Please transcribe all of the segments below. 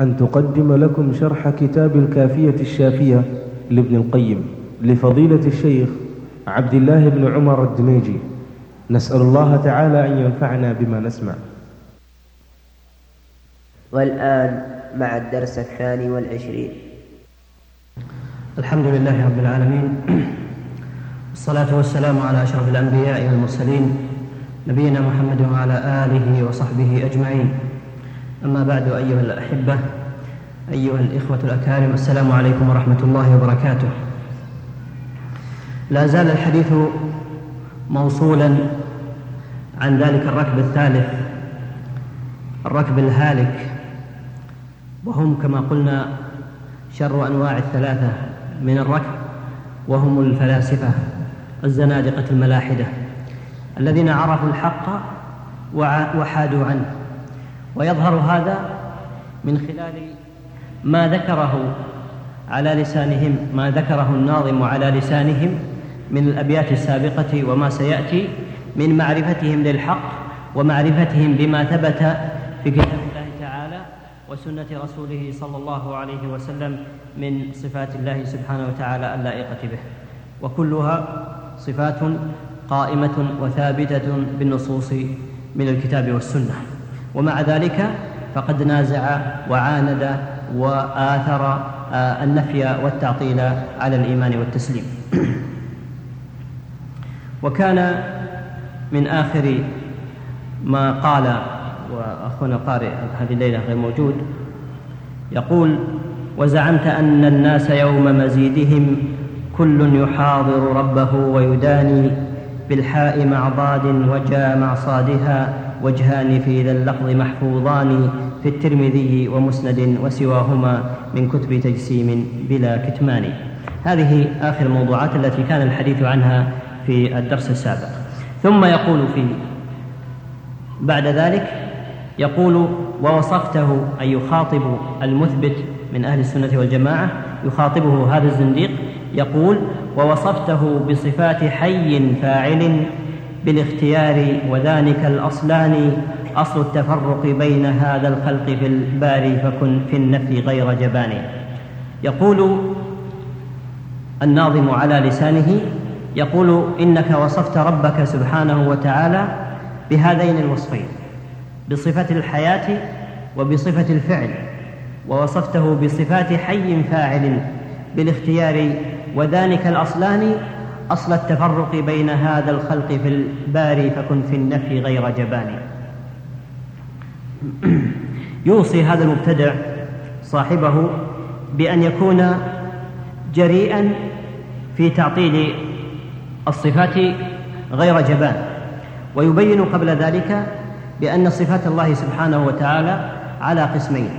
أن تقدم لكم شرح كتاب الكافية الشافية لابن القيم لفضيلة الشيخ عبد الله بن عمر الدميجي. نسأل الله تعالى أن ينفعنا بما نسمع. والآن مع الدرس الثاني والعشرين. الحمد لله رب العالمين. والصلاة والسلام على أشرف الأنبياء والمرسلين نبينا محمد وعلى آله وصحبه أجمعين. أما بعد أيها الأحبة أيها الإخوة الأكارم السلام عليكم ورحمة الله وبركاته. لا زال الحديث موصولا عن ذلك الركب الثالث الركب الهالك وهم كما قلنا شر أنواع الثلاثة من الركب وهم الفلاسفة الزنادقة الملاحدة الذين عرفوا الحق وحادوا عنه. ويظهر هذا من خلال ما ذكره على لسانهم ما ذكره الناظم على لسانهم من الأبيات السابقة وما سيأتي من معرفتهم للحق ومعرفتهم بما ثبت في كتاب الله تعالى وسنة رسوله صلى الله عليه وسلم من صفات الله سبحانه وتعالى اللائقة به. وكلها صفات قائمة وثابتة بالنصوص من الكتاب والسنة. ومع ذلك فقد نازع وعاند وآثر آه، النفي والتعطيل على الإيمان والتسليم. وكان من آخر ما قال وأخونا القارئ هذه الليلة غير موجود يقول وزعمت أن الناس يوم مزيدهم كل يحاضر ربه ويداني بالحاء مع ضاد وجاء مع صادها وجهان في ذا اللفظ محفوظان في الترمذي ومسند وسواهما من كتب تجسيم بلا كتمان. هذه آخر الموضوعات التي كان الحديث عنها في الدرس السابق. ثم يقول في بعد ذلك يقول ووصفته أي يخاطب المثبت من أهل السنة والجماعة يخاطبه هذا الزنديق يقول ووصفته بصفات حي فاعل بالاختيار وذلك الأصلان أصل التفرق بين هذا الخلق في الباري فكن في النفي غير جبان. يقول الناظم على لسانه يقول إنك وصفت ربك سبحانه وتعالى بهذين الوصفين بصفة الحياة وبصفة الفعل ووصفته بصفات حي فاعل بالاختيار وذلك الأصلان أصل التفرق بين هذا الخلق في الباري فكن في النفي غير جبان. يوصي هذا المبتدع صاحبه بأن يكون جريئا في تعطيل الصفات غير جبان. ويبين قبل ذلك بأن صفات الله سبحانه وتعالى على قسمين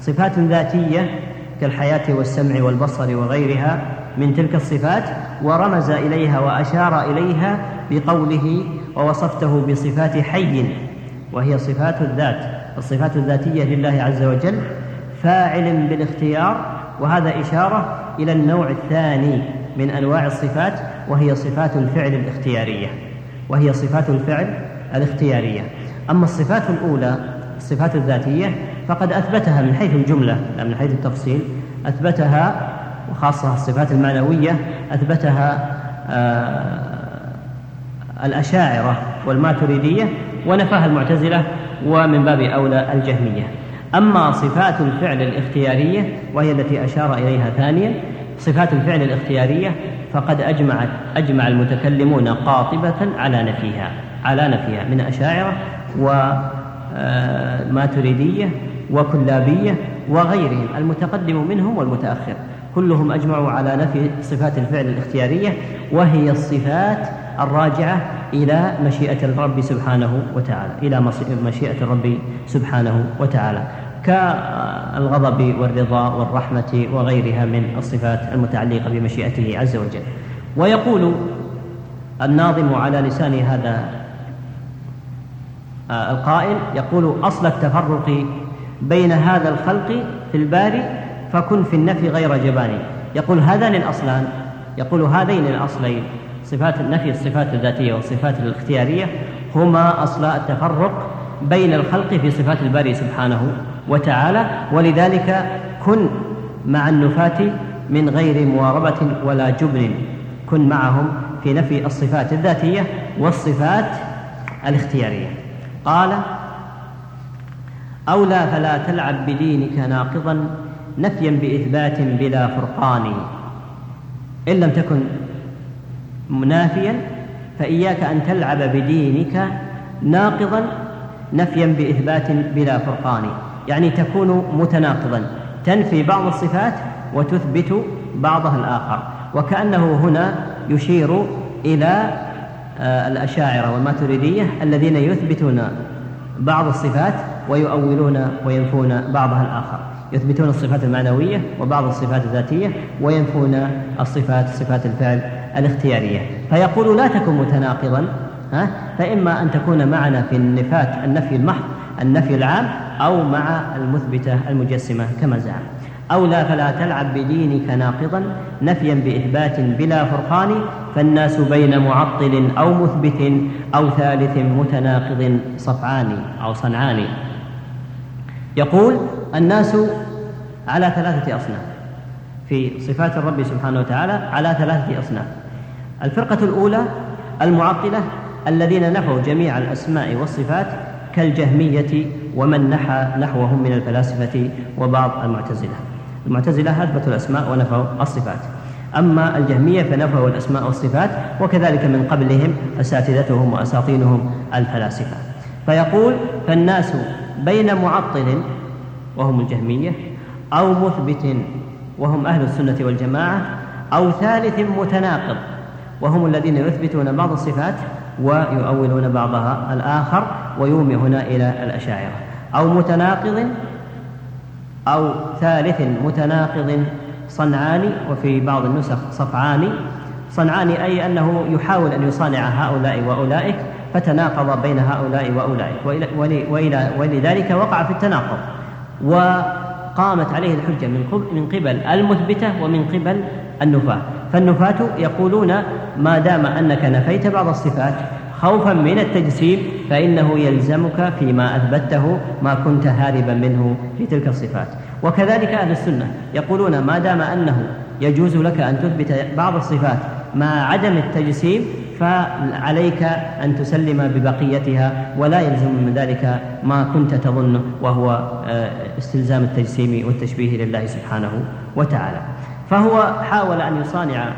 صفات ذاتية كالحياة والسمع والبصر وغيرها من تلك الصفات ورمز إليها وأشار إليها بقوله ووصفته بصفات حي وهي صفات الذات الصفات الذاتية لله عز وجل فاعل بالاختيار وهذا إشارة إلى النوع الثاني من أنواع الصفات وهي صفات الفعل الاختيارية وهي صفات الفعل الاختيارية. أما الصفات الأولى الصفات الذاتية فقد أثبتها من حيث الجملة لا من حيث التفصيل أثبتها وخاصة الصفات المعنوية أثبتها آه الأشاعرة والماتريدية ونفاها المعتزلة ومن باب أولى الجهمية. أما صفات الفعل الاختيارية وهي التي أشار إليها ثانيا صفات الفعل الاختيارية فقد أجمعت أجمع المتكلمون قاطبة على نفيها على نفيها من أشاعرة وماتريدية وكلابية وغيرهم المتقدم منهم والمتأخر. كلهم أجمعوا على نفي صفات الفعل الاختيارية وهي الصفات الراجعة إلى مشيئة الرب سبحانه وتعالى إلى مشيئة الرب سبحانه وتعالى. كالغضب والرضا والرحمة وغيرها من الصفات المتعلقة بمشيئته عز وجل. ويقول الناظم على لسان هذا آه، القائل يقول أصل التفرق بين هذا الخلق في الباري فكن في النفي غير جبان يقول هذان الأصلان يقول هذين الأصلين صفات النفي الصفات الذاتية والصفات الاختيارية هما أصل التفرق بين الخلق في صفات الباري سبحانه وتعالى ولذلك كن مع النفاة من غير مواربة ولا جبن. كن معهم في نفي الصفات الذاتية والصفات الاختيارية. قال أولى فلا تلعب بدينك ناقضا نفيا بإثبات بلا فرقان. إن لم تكن منافيا فإياك أن تلعب بدينك ناقضا نفيا بإثبات بلا فرقان. يعني تكون متناقضا. تنفي بعض الصفات وتثبت بعضها الآخر. وكأنه هنا يشير إلى آه، الأشاعرة والماتريدية الذين يثبتون بعض الصفات ويؤولون وينفون بعضها الآخر. يثبتون الصفات المعنوية وبعض الصفات الذاتية وينفون الصفات صفات الفعل الاختيارية. فيقول لا تكن متناقضا ها؟ فإما أن تكون معنا في النفات النفي المحض النفي العام أو مع المثبتة المجسمة كما زعم. أو لا فلا تلعب بدينك ناقضا نفيا بإثبات بلا فرقان فالناس بين معطل أو مثبت أو ثالث متناقض صفعان أو صنعان. يقول الناس على ثلاثة أصناف. في صفات الرب سبحانه وتعالى على ثلاثة أصناف. الفرقة الأولى المعطلة الذين نفوا جميع الأسماء والصفات كالجهمية ومن نحى نحوهم من الفلاسفة وبعض المعتزلة. المعتزلة أثبتوا الأسماء ونفوا الصفات. أما الجهمية فنفوا الأسماء والصفات وكذلك من قبلهم أساتذتهم وأساطينهم الفلاسفة. فيقول فالناس بين معطل وهم الجهمية أو مثبت وهم أهل السنة والجماعة أو ثالث متناقض وهم الذين يثبتون بعض الصفات ويؤولون بعضها الآخر ويومي هنا إلى الأشاعرة. أو متناقض أو ثالث متناقض صنعاني وفي بعض النسخ صفعاني صنعاني أي أنه يحاول أن يصانع هؤلاء وأولئك فتناقض بين هؤلاء وأولئك وإلى ولذلك وقع في التناقض. وقامت عليه الحجة من قبل المثبتة ومن قبل النفاة. فالنفاة يقولون ما دام أنك نفيت بعض الصفات خوفا من التجسيم فإنه يلزمك فيما أثبته ما كنت هاربا منه في تلك الصفات. وكذلك أهل السنة يقولون ما دام أنه يجوز لك أن تثبت بعض الصفات مع عدم التجسيم فعليك أن تسلم ببقيتها ولا يلزم من ذلك ما كنت تظنه وهو آه، استلزام التجسيم والتشبيه لله سبحانه وتعالى. فهو حاول أن يصانع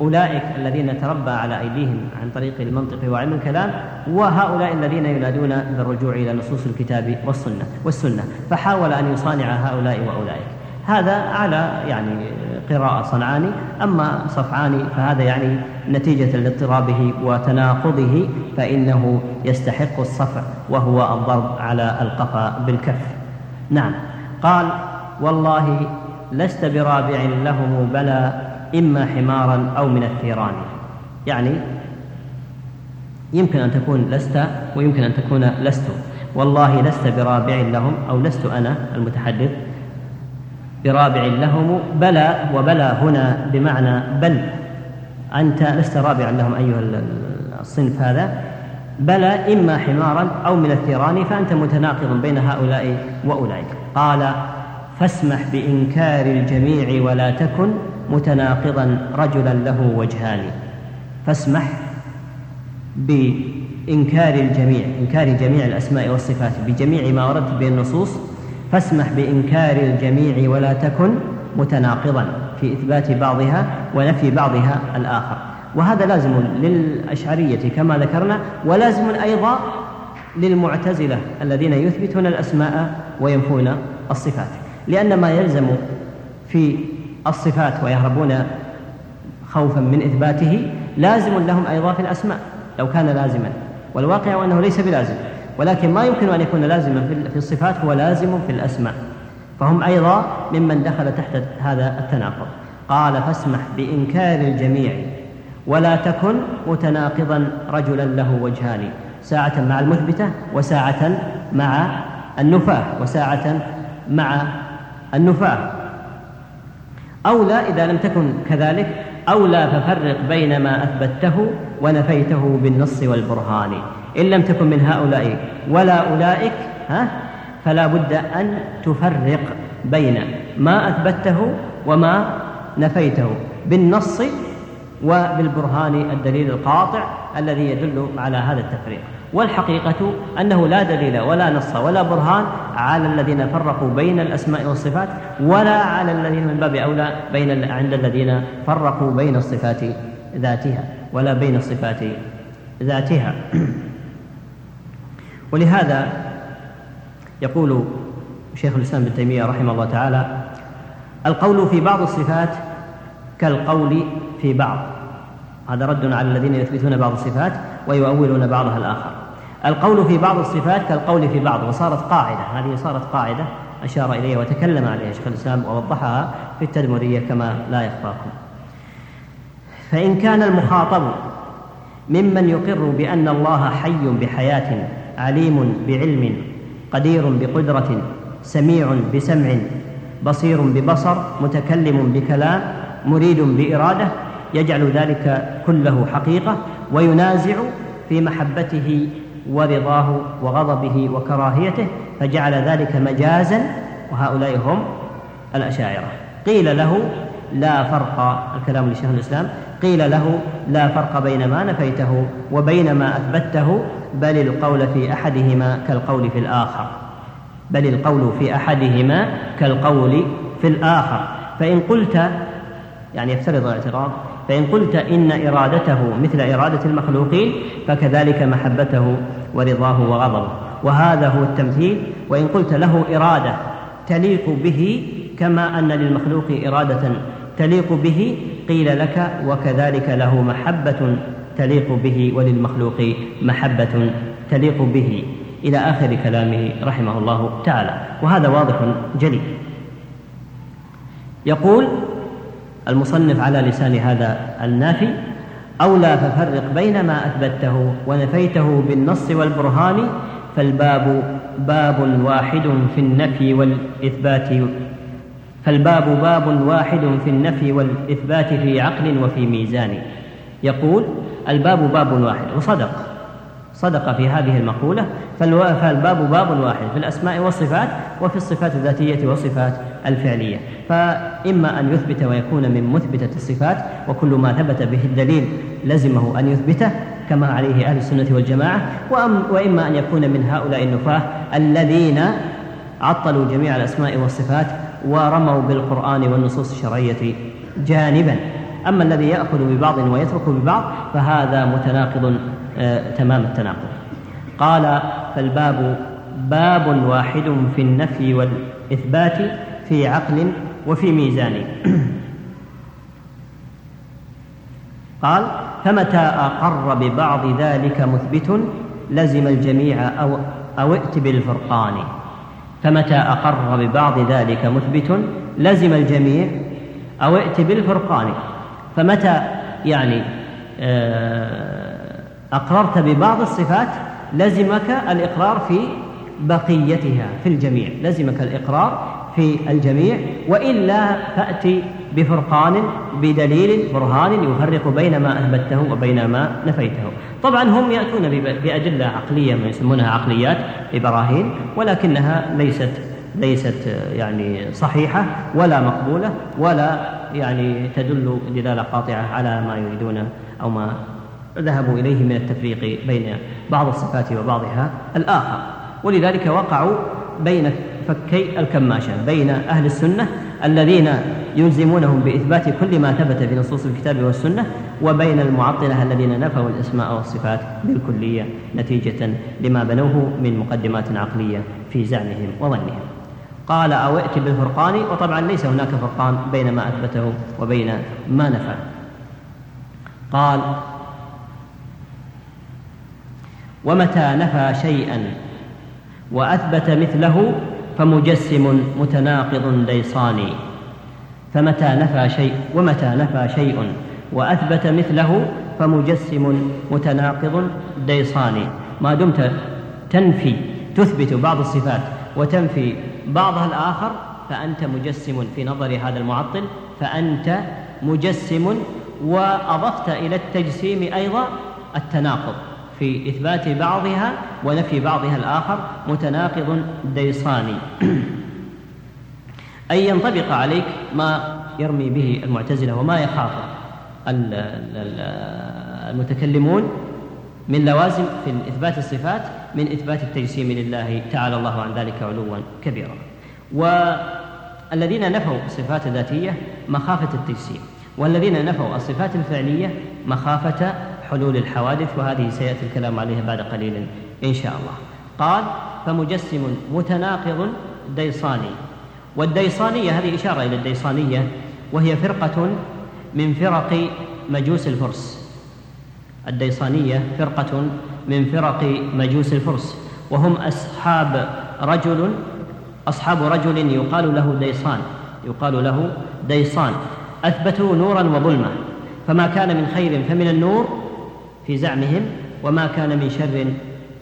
أولئك الذين تربى على أيديهم عن طريق المنطق وعلم الكلام وهؤلاء الذين ينادون بالرجوع إلى نصوص الكتاب والسنة والسنة. فحاول أن يصانع هؤلاء وأولئك. هذا على يعني قراءة صنعاني أما صفعاني فهذا يعني نتيجة لاضطرابه وتناقضه فإنه يستحق الصفع وهو الضرب على القفا بالكف. نعم. قال والله لست برابع لهم بلى إما حمارا أو من الثيران. يعني يمكن أن تكون لست ويمكن أن تكون لست. والله لست برابع لهم أو لست أنا المتحدث. برابع لهم بلى وبلى هنا بمعنى بل. أنت لست رابعا لهم أيها الصنف هذا. بلى إما حمارا أو من الثيران فأنت متناقض بين هؤلاء وأولئك. قال فاسمح بإنكار الجميع ولا تكن متناقضا رجلا له وجهان. فاسمح بإنكار الجميع إنكار جميع الأسماء والصفات بجميع ما وردت به النصوص فاسمح بإنكار الجميع ولا تكن متناقضا في إثبات بعضها ونفي بعضها الآخر. وهذا لازم للأشعرية كما ذكرنا ولازم أيضا للمعتزلة الذين يثبتون الأسماء وينفون الصفات. لأن ما يلزم في الصفات ويهربون خوفا من إثباته لازم لهم أيضا في الأسماء لو كان لازما. والواقع أنه ليس بلازم. ولكن ما يمكن أن يكون لازما في الصفات هو لازم في الأسماء. فهم أيضا ممن دخل تحت هذا التناقض. قال فاسمح بإنكار الجميع ولا تكن متناقضا رجلا له وجهان ساعة مع المثبتة وساعة مع النفاة وساعة مع النفاة. أو لا إذا لم تكن كذلك أو لا ففرق بين ما أثبته ونفيته بالنص والبرهان. إن لم تكن من هؤلاء ولا أولئك ها؟ فلا بد أن تفرق بين ما أثبته وما نفيته بالنص وبالبرهان الدليل القاطع الذي يدل على هذا التفريق. والحقيقة أنه لا دليل ولا نص ولا برهان على الذين فرقوا بين الأسماء والصفات ولا على الذين من باب أولى بين عند الذين فرقوا بين الصفات ذاتها ولا بين الصفات ذاتها. ولهذا يقول شيخ الإسلام ابن تيمية رحمه الله تعالى القول في بعض الصفات كالقول في بعض. هذا رد على الذين يثبتون بعض الصفات ويؤولون بعضها الآخر. القول في بعض الصفات كالقول في بعض. وصارت قاعدة هذه صارت قاعدة أشار إليها وتكلم عليها شيخ الإسلام ووضحها في التدمرية كما لا يخفاكم. فإن كان المخاطب ممن يقر بأن الله حي بحياة عليم بعلم قدير بقدرة سميع بسمع بصير ببصر متكلم بكلام مريد بإرادة يجعل ذلك كله حقيقة وينازع في محبته ورضاه وغضبه وكراهيته فجعل ذلك مجازا وهؤلاء هم الأشاعرة. قيل له لا فرق الكلام لشيخ الإسلام قيل له لا فرق بين ما نفيته وبين ما أثبته بل القول في أحدهما كالقول في الآخر. بل القول في أحدهما كالقول في الآخر. فإن قلت يعني يفترض الاعتراض فإن قلت إن إرادته مثل إرادة المخلوقين فكذلك محبته ورضاه وغضبه. وهذا هو التمثيل. وإن قلت له إرادة تليق به كما أن للمخلوق إرادة تليق به قيل لك وكذلك له محبة تليق به وللمخلوق محبة تليق به إلى آخر كلامه رحمه الله تعالى. وهذا واضح جلي يقول المصنف على لسان هذا النافي أولى ففرق بين ما أثبته ونفيته بالنص والبرهان فالباب باب واحد في النفي والإثبات. فالباب باب واحد في النفي والإثبات في عقل وفي ميزان. يقول الباب باب واحد وصدق. صدق في هذه المقولة فالباب باب واحد في الأسماء والصفات وفي الصفات الذاتية والصفات الفعلية. فإما أن يثبت ويكون من مثبتة الصفات وكل ما ثبت به الدليل لزمه أن يثبته كما عليه أهل السنة والجماعة. وإما أن يكون من هؤلاء النفاة الذين عطلوا جميع الأسماء والصفات ورموا بالقرآن والنصوص الشرعية جانبا. أما الذي يأخذ ببعض ويترك ببعض فهذا متناقض آه تمام التناقض. قال فالباب باب واحد في النفي والإثبات في عقل وفي ميزان. قال فمتى أقر ببعض ذلك مثبت لزم الجميع أو أو ائت بالفرقان. فمتى أقر ببعض ذلك مثبت لزم الجميع أو ائت بالفرقان. فمتى يعني آه، أقررت ببعض الصفات لزمك الإقرار في بقيتها في الجميع. لزمك الإقرار في الجميع. وإلا فأتي بفرقان بدليل برهان يفرق بين ما أثبته وبين ما نفيته. طبعا هم يأتون بأدلة عقلية ما يسمونها عقليات ببراهين ولكنها ليست ليست يعني صحيحة ولا مقبولة ولا يعني تدل دلالة قاطعة على ما يريدون أو ما ذهبوا إليه من التفريق بين بعض الصفات وبعضها الآخر. ولذلك وقعوا بين فكي الكماشة بين أهل السنة الذين يلزمونهم بإثبات كل ما ثبت في نصوص الكتاب والسنة وبين المعطلة الذين نفوا الأسماء والصفات بالكلية نتيجة لما بنوه من مقدمات عقلية في زعمهم وظنهم. قال أو ائت بالفرقان وطبعا ليس هناك فرقان بين ما أثبته وبين ما نفى قال ومتى نفى شيئا وأثبت مثله فمجسم متناقض ليصاني فمتى نفى شيء ومتى نفى شيء وأثبت مثله فمجسم متناقض ديصاني ما دمت تنفي تثبت بعض الصفات وتنفي بعضها الآخر فأنت مجسم في نظر هذا المعطل فأنت مجسم وأضفت إلى التجسيم أيضا التناقض في إثبات بعضها ونفي بعضها الآخر متناقض ديصاني. أي ينطبق عليك ما يرمي به المعتزلة وما يخاف المتكلمون من لوازم في إثبات الصفات من إثبات التجسيم لله تعالى الله عن ذلك علوا كبيرا. والذين نفوا الصفات الذاتية مخافة التجسيم والذين نفوا الصفات الفعلية مخافة حلول الحوادث وهذه سيأتي الكلام عليها بعد قليل إن شاء الله. قال فمجسم متناقض ديصاني. والديصانية هذه إشارة إلى الديصانية وهي فرقة من فرق مجوس الفرس. الديصانية فرقة من فرق مجوس الفرس وهم أصحاب رجل أصحاب رجل يقال له ديصان يقال له ديصان أثبتوا نورا وظلمة فما كان من خير فمن النور في زعمهم وما كان من شر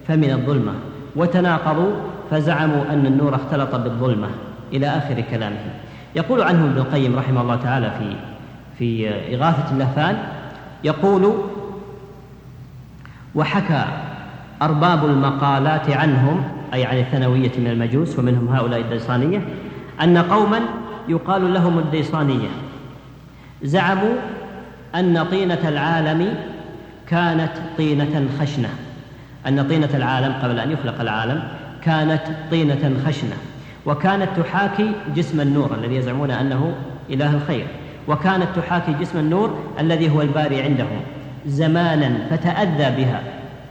فمن الظلمة وتناقضوا فزعموا أن النور اختلط بالظلمة إلى آخر كلامهم. يقول عنه ابن القيم رحمه الله تعالى في في إغاثة اللهفان يقول وحكى أرباب المقالات عنهم أي عن الثانوية من المجوس ومنهم هؤلاء الديصانية أن قوما يقال لهم الديصانية. زعموا أن طينة العالم كانت طينة خشنة. أن طينة العالم قبل أن يخلق العالم كانت طينة خشنة. وكانت تحاكي جسم النور الذي يزعمون أنه إله الخير. وكانت تحاكي جسم النور الذي هو الباري عندهم. زمانا فتأذى بها.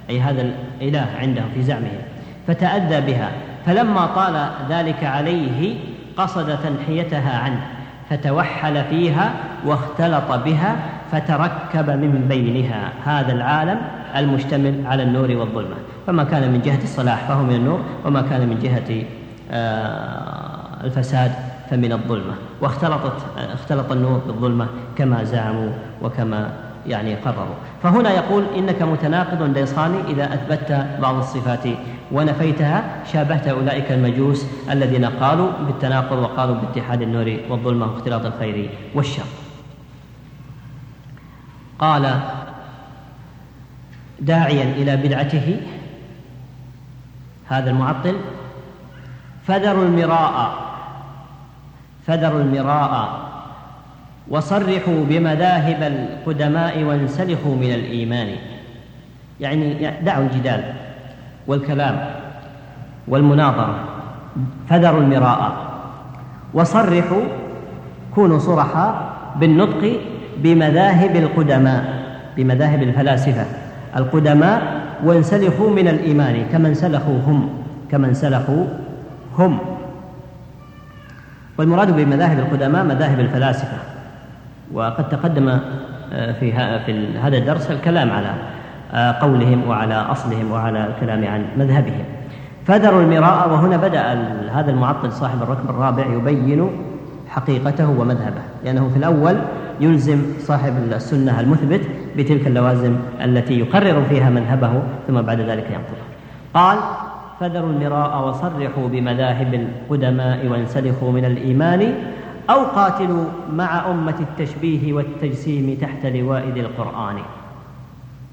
أي هذا الإله عندهم في زعمهم. فتأذى بها. فلما طال ذلك عليه قصد تنحيتها عنه. فتوحل فيها واختلط بها فتركب من بينها. هذا العالم المشتمل على النور والظلمة. فما كان من جهة الصلاح فهو من النور وما كان من جهة آه، الفساد فمن الظلمة. واختلطت اختلط النور بالظلمة كما زعموا وكما يعني قرروا. فهنا يقول إنك متناقض ديصاني إذا أثبتت بعض الصفات ونفيتها شابهت أولئك المجوس الذين قالوا بالتناقض وقالوا باتحاد النور والظلمة واختلاط الخير والشر. قال داعيا إلى بدعته هذا المعطل فذروا المراء فذروا المراء وصرحوا بمذاهب القدماء وانسلخوا من الإيمان. يعني دعوا الجدال والكلام والمناظرة فذروا المراء وصرحوا كونوا صرحاء بالنطق بمذاهب القدماء بمذاهب الفلاسفة. القدماء وانسلخوا من الإيمان كما انسلخوا هم كما انسلخوا هم. والمراد بمذاهب القدماء مذاهب الفلاسفة. وقد تقدم آه، في هذا الدرس الكلام على آه، قولهم وعلى أصلهم وعلى الكلام عن مذهبهم. فذروا المراء وهنا بدأ هذا المعطل صاحب الركب الرابع يبين حقيقته ومذهبه. لأنه في الأول يلزم صاحب السنة المثبت بتلك اللوازم التي يقرر فيها مذهبه ثم بعد ذلك ينقضه قال فذروا المراء وصرحوا بمذاهب القدماء وانسلخوا من الإيمان أو قاتلوا مع أمة التشبيه والتجسيم تحت لواء ذي القرآن.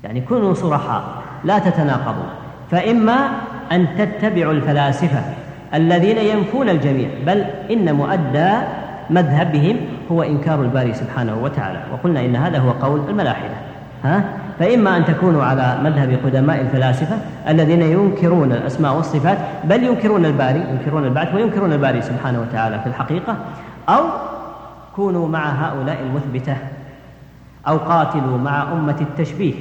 يعني كونوا صرحاء لا تتناقضوا. فإما أن تتبعوا الفلاسفة الذين ينفون الجميع بل إن مؤدى مذهبهم هو إنكار الباري سبحانه وتعالى. وقلنا إن هذا هو قول الملاحدة. ها؟ فإما أن تكونوا على مذهب قدماء الفلاسفة الذين ينكرون الأسماء والصفات بل ينكرون الباري ينكرون البعث وينكرون الباري سبحانه وتعالى في الحقيقة. أو كونوا مع هؤلاء المثبتة أو قاتلوا مع أمة التشبيه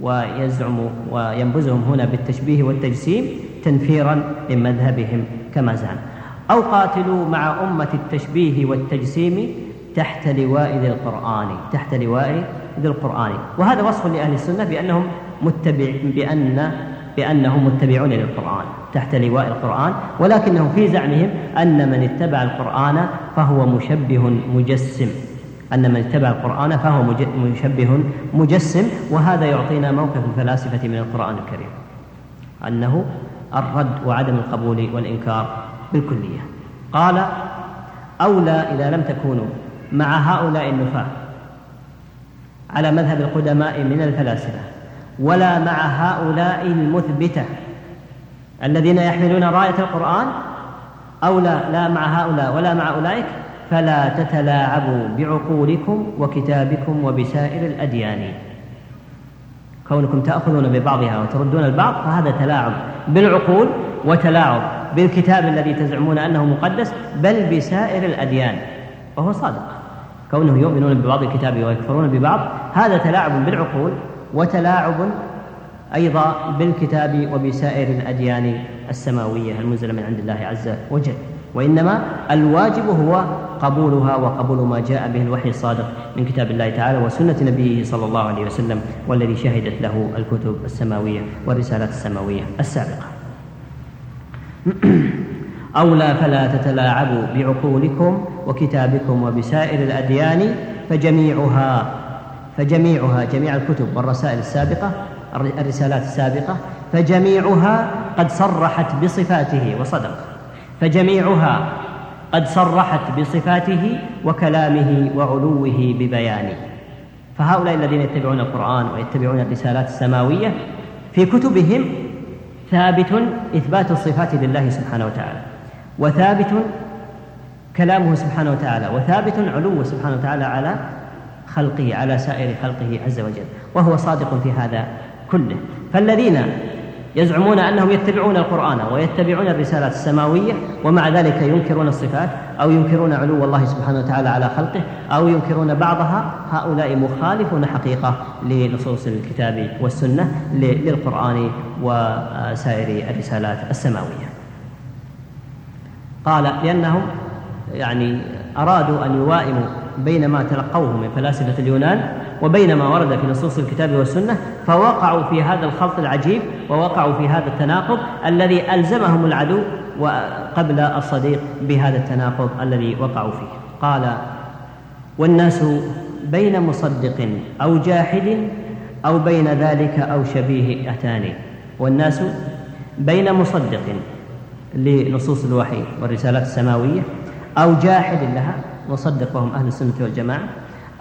ويزعم وينبزهم هنا بالتشبيه والتجسيم تنفيرا من مذهبهم كما زعم. أو قاتلوا مع أمة التشبيه والتجسيم تحت لواء ذي القرآن تحت لواء ذي القرآن. وهذا وصف لأهل السنة بأنهم متبع بأن بأنهم متبعون للقرآن. تحت لواء القرآن ولكنهم في زعمهم أن من اتبع القرآن فهو مشبه مجسم. أن من اتبع القرآن فهو مشبه مجسم وهذا يعطينا موقف الفلاسفة من القرآن الكريم. أنه الرد وعدم القبول والإنكار بالكلية. قال أولى إذا لم تكونوا مع هؤلاء النفاة على مذهب القدماء من الفلاسفة ولا مع هؤلاء المثبتة. الذين يحملون راية القرآن أو لا لا مع هؤلاء ولا مع أولئك فلا تتلاعبوا بعقولكم وكتابكم وبسائر الأديان. كونكم تأخذون ببعضها وتردون البعض فهذا تلاعب بالعقول وتلاعب بالكتاب الذي تزعمون أنه مقدس بل بسائر الأديان. وهو صادق. كونه يؤمنون ببعض الكتاب ويكفرون ببعض هذا تلاعب بالعقول وتلاعب أيضا بالكتاب وبسائر الأديان السماوية المنزلة من عند الله عز وجل. وإنما الواجب هو قبولها وقبول ما جاء به الوحي الصادق من كتاب الله تعالى وسنة نبيه صلى الله عليه وسلم والذي شهدت له الكتب السماوية والرسالات السماوية السابقة. أولى فلا تتلاعبوا بعقولكم وكتابكم وبسائر الأديان فجميعها فجميعها جميع الكتب والرسائل السابقة الرسالات السابقة فجميعها قد صرحت بصفاته وصدق فجميعها قد صرحت بصفاته وكلامه وعلوه ببيانه. فهؤلاء الذين يتبعون القرآن ويتبعون الرسالات السماوية في كتبهم ثابت إثبات الصفات لله سبحانه وتعالى وثابت كلامه سبحانه وتعالى وثابت علوه سبحانه وتعالى على خلقه على سائر خلقه عز وجل. وهو صادق في هذا كله فالذين يزعمون أنهم يتبعون القرآن ويتبعون الرسالات السماوية ومع ذلك ينكرون الصفات أو ينكرون علو الله سبحانه وتعالى على خلقه أو ينكرون بعضها هؤلاء مخالفون حقيقة لنصوص الكتاب والسنة للقرآن وسائر الرسالات السماوية. قال لأنهم يعني أرادوا أن يوائموا بين ما تلقوه من فلاسفة اليونان وبين ما ورد في نصوص الكتاب والسنة فوقعوا في هذا الخلط العجيب ووقعوا في هذا التناقض الذي ألزمهم العدو وقبل الصديق بهذا التناقض الذي وقعوا فيه. قال والناس بين مصدق أو جاحد أو بين ذلك أو شبيه أتان. والناس بين مصدق لنصوص الوحي والرسالات السماوية أو جاحد لها مصدق وهم أهل السنة والجماعة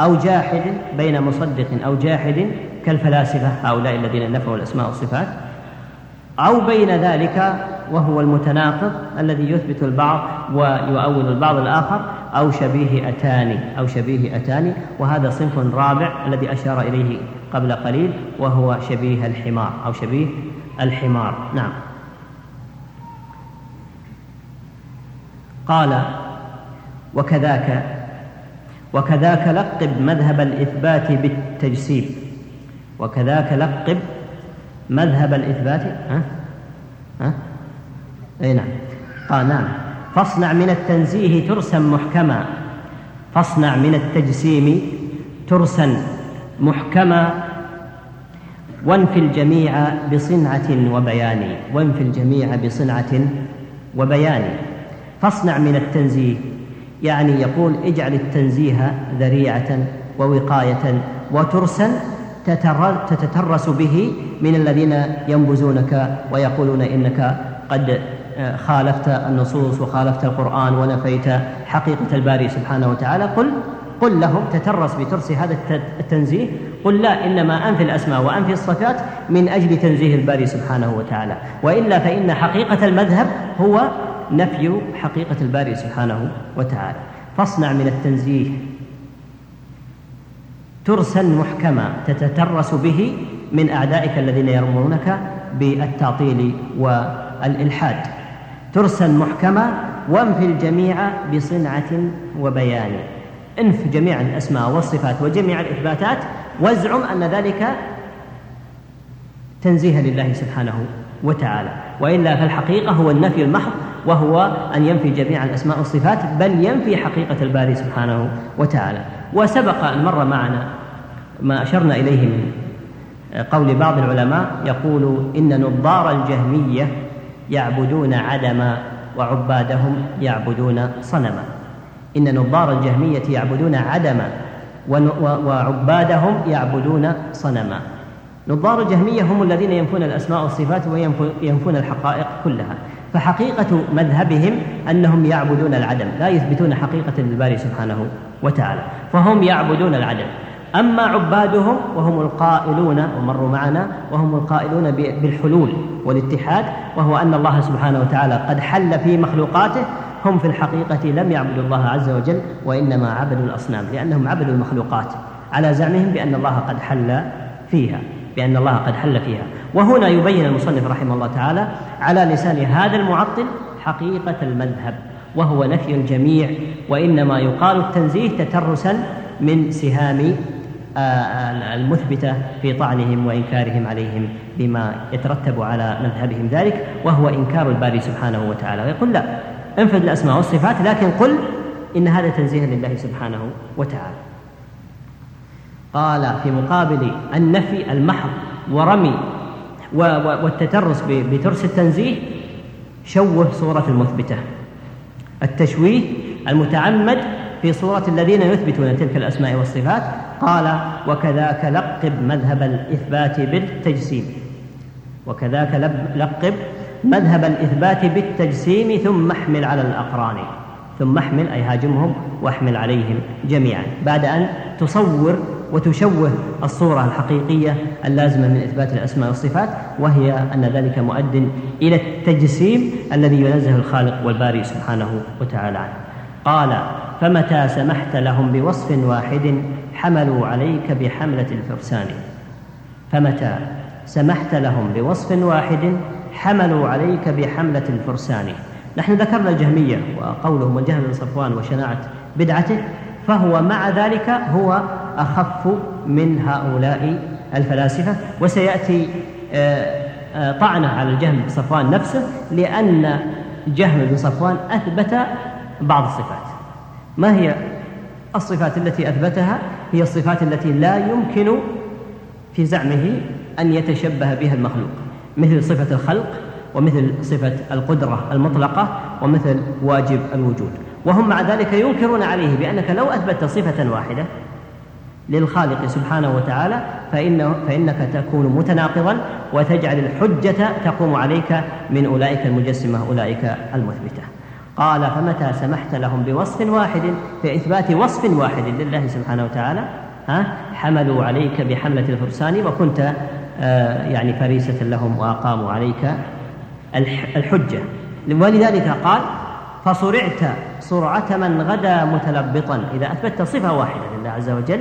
أو جاحد بين مصدق أو جاحد كالفلاسفة هؤلاء الذين نفوا الأسماء والصفات أو بين ذلك وهو المتناقض الذي يثبت البعض ويؤول البعض الآخر أو شبيه أتاني أو شبيه أتاني وهذا صنف رابع الذي أشار إليه قبل قليل وهو شبيه الحمار أو شبيه الحمار. نعم. قال وكذاك وكذاك لقب مذهب الإثبات بالتجسيم وكذاك لقب مذهب الإثبات ها؟ ها؟ أي نعم. قال نعم. فاصنع من التنزيه ترسا محكما. فاصنع من التجسيم ترسا محكما. وانفي الجميع بصنعة وبيان. وانفي الجميع بصنعة وبيان. فاصنع من التنزيه يعني يقول اجعل التنزيه ذريعة ووقاية وترسا تتترس به من الذين ينبذونك ويقولون إنك قد آه، خالفت النصوص وخالفت القرآن ونفيت حقيقة الباري سبحانه وتعالى. قل قل لهم تترس بترس هذا التنزيه. قل لا إنما أنفي الأسماء وأنفي الصفات من أجل تنزيه الباري سبحانه وتعالى. وإلا فإن حقيقة المذهب هو نفي حقيقة الباري سبحانه وتعالى. فاصنع من التنزيه. ترسا محكما تتترس به من أعدائك الذين يرمونك بالتعطيل والإلحاد. ترسا محكما وانفي الجميع بصنعة وبيان. انف جميع الأسماء والصفات وجميع الإثباتات. وازعم أن ذلك تنزيها لله سبحانه وتعالى. وإلا فالحقيقة هو النفي المحض وهو أن ينفي جميع الأسماء والصفات بل ينفي حقيقة الباري سبحانه وتعالى. وسبق أن مر معنا ما أشرنا إليه من قول بعض العلماء يقول إن نظار الجهمية يعبدون عدما وعبادهم يعبدون صنما. إن نظار الجهمية يعبدون عدما وعبادهم يعبدون صنما. نظار الجهمية هم الذين ينفون الأسماء والصفات وينفون الحقائق كلها. فحقيقة مذهبهم أنهم يعبدون العدم لا يثبتون حقيقة للباري سبحانه وتعالى فهم يعبدون العدم. أما عبادهم وهم القائلون ومروا معنا وهم القائلون بالحلول والاتحاد وهو أن الله سبحانه وتعالى قد حل في مخلوقاته هم في الحقيقة لم يعبدوا الله عز وجل وإنما عبدوا الأصنام لأنهم عبدوا المخلوقات على زعمهم بأن الله قد حل فيها بأن الله قد حل فيها. وهنا يبين المصنف رحمه الله تعالى على لسان هذا المعطل حقيقة المذهب وهو نفي الجميع وإنما يقال التنزيه تترسا من سهام آه، المثبتة في طعنهم وإنكارهم عليهم بما يترتب على مذهبهم ذلك وهو إنكار الباري سبحانه وتعالى ويقول لا انفذ الأسماء والصفات لكن قل إن هذا تنزيه لله سبحانه وتعالى. قال في مقابل النفي المحض ورمي والتترس بترس التنزيه شوه صورة المثبتة. التشويه المتعمد في صورة الذين يثبتون تلك الأسماء والصفات. قال وكذاك لقب مذهب الإثبات بالتجسيم. وكذاك لقب مذهب الإثبات بالتجسيم ثم احمل على الأقران. ثم احمل أي هاجمهم واحمل عليهم جميعا. بعد أن تصور وتشوه الصورة الحقيقية اللازمة من إثبات الأسماء والصفات وهي أن ذلك مؤد إلى التجسيم الذي ينزه الخالق والباري سبحانه وتعالى. عنه قال فمتى سمحت لهم بوصف واحد حملوا عليك بحملة الفرسان؟ فمتى سمحت لهم بوصف واحد حملوا عليك بحملة الفرسان؟ نحن ذكرنا الجهمية وقولهم والجهل بن صفوان وشناعة بدعته فهو مع ذلك هو أخف من هؤلاء الفلاسفة وسيأتي آه، آه، طعنة على الجهم بن صفوان نفسه لأن جهم بن صفوان أثبت بعض الصفات. ما هي الصفات التي أثبتها؟ هي الصفات التي لا يمكن في زعمه أن يتشبه بها المخلوق. مثل صفة الخلق ومثل صفة القدرة المطلقة ومثل واجب الوجود. وهم مع ذلك ينكرون عليه بأنك لو أثبت صفة واحدة للخالق سبحانه وتعالى فإنه فإنك تكون متناقضا وتجعل الحجة تقوم عليك من أولئك المجسمة أولئك المثبتة. قال فمتى سمحت لهم بوصف واحد؟ في إثبات وصف واحد لله سبحانه وتعالى ها؟ حملوا عليك بحملة الفرسان وكنت آه يعني فريسة لهم وأقاموا عليك الحجة. ولذلك قال فصرعت سرعة من غدا متلبطا. إذا أثبتت صفة واحدة لله عز وجل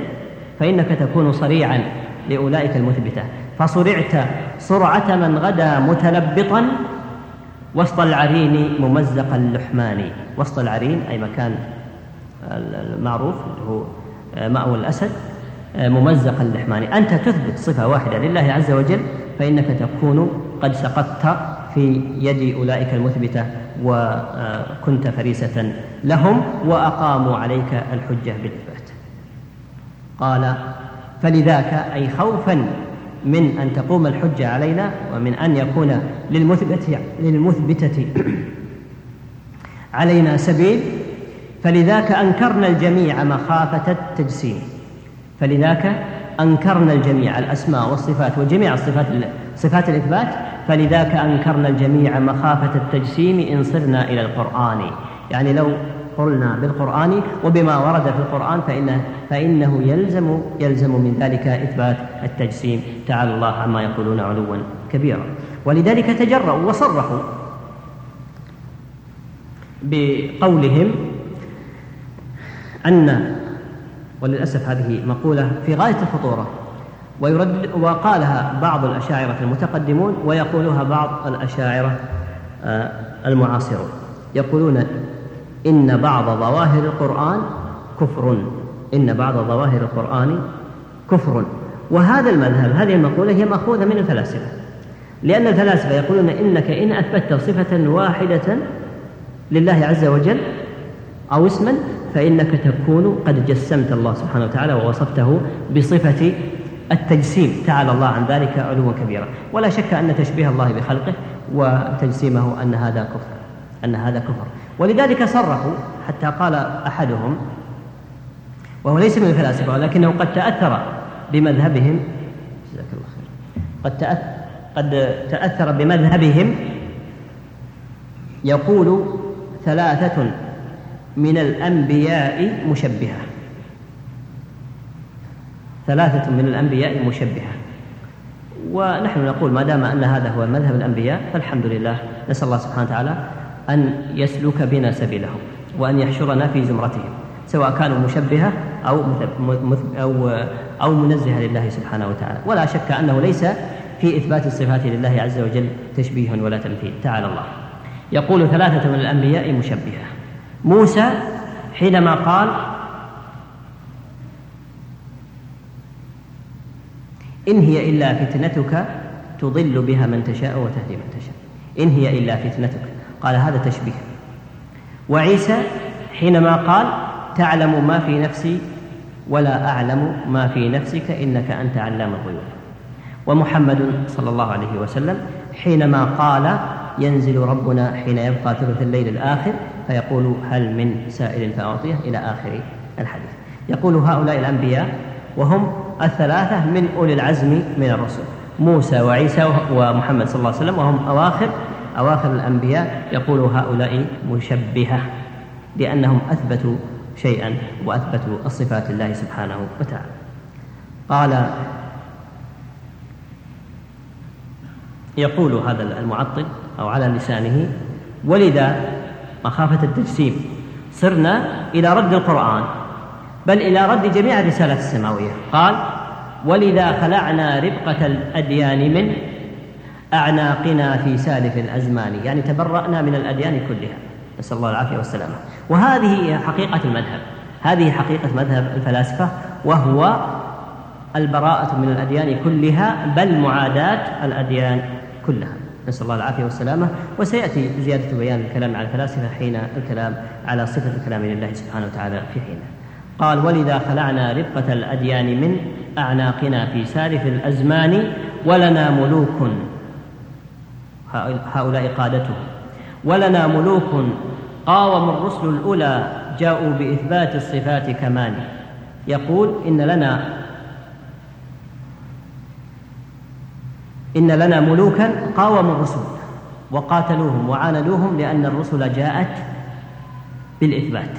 فإنك تكون صريعا لأولئك المثبتة فصرعت سرعة من غدا متلبطا وسط العرين ممزق اللحمان. وسط العرين أي مكان المعروف اللي هو مأوى الأسد ممزق اللحمان. أنت تثبت صفة واحدة لله عز وجل فإنك تكون قد سقطت في يد أولئك المثبتة وكنت فريسة لهم وأقاموا عليك الحجة بالإثبات قال فلذاك أي خوفا من أن تقوم الحجة علينا ومن أن يكون للمثبت للمثبتة علينا سبيل فلذاك أنكرنا الجميع مخافة التجسيم. فلذاك أنكرنا الجميع الأسماء والصفات وجميع الصفات صفات الإثبات فلذاك أنكرنا الجميع مخافة التجسيم إن صرنا إلى القرآن. يعني لو قلنا بالقرآن وبما ورد في القرآن فإنه, فإنه يلزم يلزم من ذلك إثبات التجسيم. تعالى الله عما يقولون علوا كبيرا. ولذلك تجرؤوا وصرحوا بقولهم أن وللأسف هذه مقولة في غاية الخطورة. ويرد وقالها بعض الأشاعرة المتقدمون ويقولها بعض الأشاعرة آه، المعاصرون. يقولون إن بعض ظواهر القرآن كفر. إن بعض ظواهر القرآن كفر. وهذا المذهب هذه المقولة هي مأخوذة من الفلاسفة. لأن الفلاسفة يقولون إنك إن أثبتت صفة واحدة لله عز وجل أو اسما فإنك تكون قد جسمت الله سبحانه وتعالى ووصفته بصفة التجسيم. تعالى الله عن ذلك علوا كبيرا. ولا شك أن تشبيه الله بخلقه وتجسيمه أن هذا كفر أن هذا كفر. ولذلك صرحوا حتى قال أحدهم وهو ليس من الفلاسفة ولكنه قد تأثر بمذهبهم جزاك الله خير قد تأثر قد تأثر بمذهبهم. يقول ثلاثة من الأنبياء مشبهة. ثلاثة من الأنبياء مشبهة. ونحن نقول ما دام أن هذا هو مذهب الأنبياء فالحمد لله. نسأل الله سبحانه وتعالى أن يسلك بنا سبيلهم وأن يحشرنا في زمرتهم سواء كانوا مشبهة أو أو أو منزهة لله سبحانه وتعالى. ولا شك أنه ليس في إثبات الصفات لله عز وجل تشبيه ولا تمثيل. تعالى الله. يقول ثلاثة من الأنبياء مشبهة. موسى حينما قال إن هي إلا فتنتك تضل بها من تشاء وتهدي من تشاء. إن هي إلا فتنتك. قال هذا تشبيه. وعيسى حينما قال تعلم ما في نفسي ولا أعلم ما في نفسك إنك أنت علام الغيوب. ومحمد صلى الله عليه وسلم حينما قال ينزل ربنا حين يبقى ثلث الليل الآخر فيقول هل من سائل فأعطيه إلى آخر الحديث. يقول هؤلاء الأنبياء وهم الثلاثة من أولي العزم من الرسل موسى وعيسى ومحمد صلى الله عليه وسلم وهم أواخر أواخر الأنبياء يقول هؤلاء مشبهة لأنهم أثبتوا شيئا وأثبتوا الصفات لله سبحانه وتعالى. قال يقول هذا المعطل أو على لسانه ولذا مخافة التجسيم صرنا إلى رد القرآن بل إلى رد جميع الرسالات السماوية. قال ولذا خلعنا ربقة الأديان من أعناقنا في سالف الأزمان يعني تبرأنا من الأديان كلها. نسأل الله العافية والسلامة. وهذه حقيقة المذهب. هذه حقيقة مذهب الفلاسفة وهو البراءة من الأديان كلها بل معاداة الأديان كلها. نسأل الله العافية والسلامة. وسيأتي زيادة بيان الكلام على الفلاسفة حين الكلام على صفة الكلام لله سبحانه وتعالى في حينه قال ولذا خلعنا ربقة الأديان من أعناقنا في سالف الأزمان ولنا ملوك هؤلاء قادتهم. ولنا ملوك قاوموا الرسل الأولى جاءوا بإثبات الصفات كمان. يقول إن لنا إن لنا ملوكا قاوموا الرسل وقاتلوهم وعاندوهم لأن الرسل جاءت بالإثبات.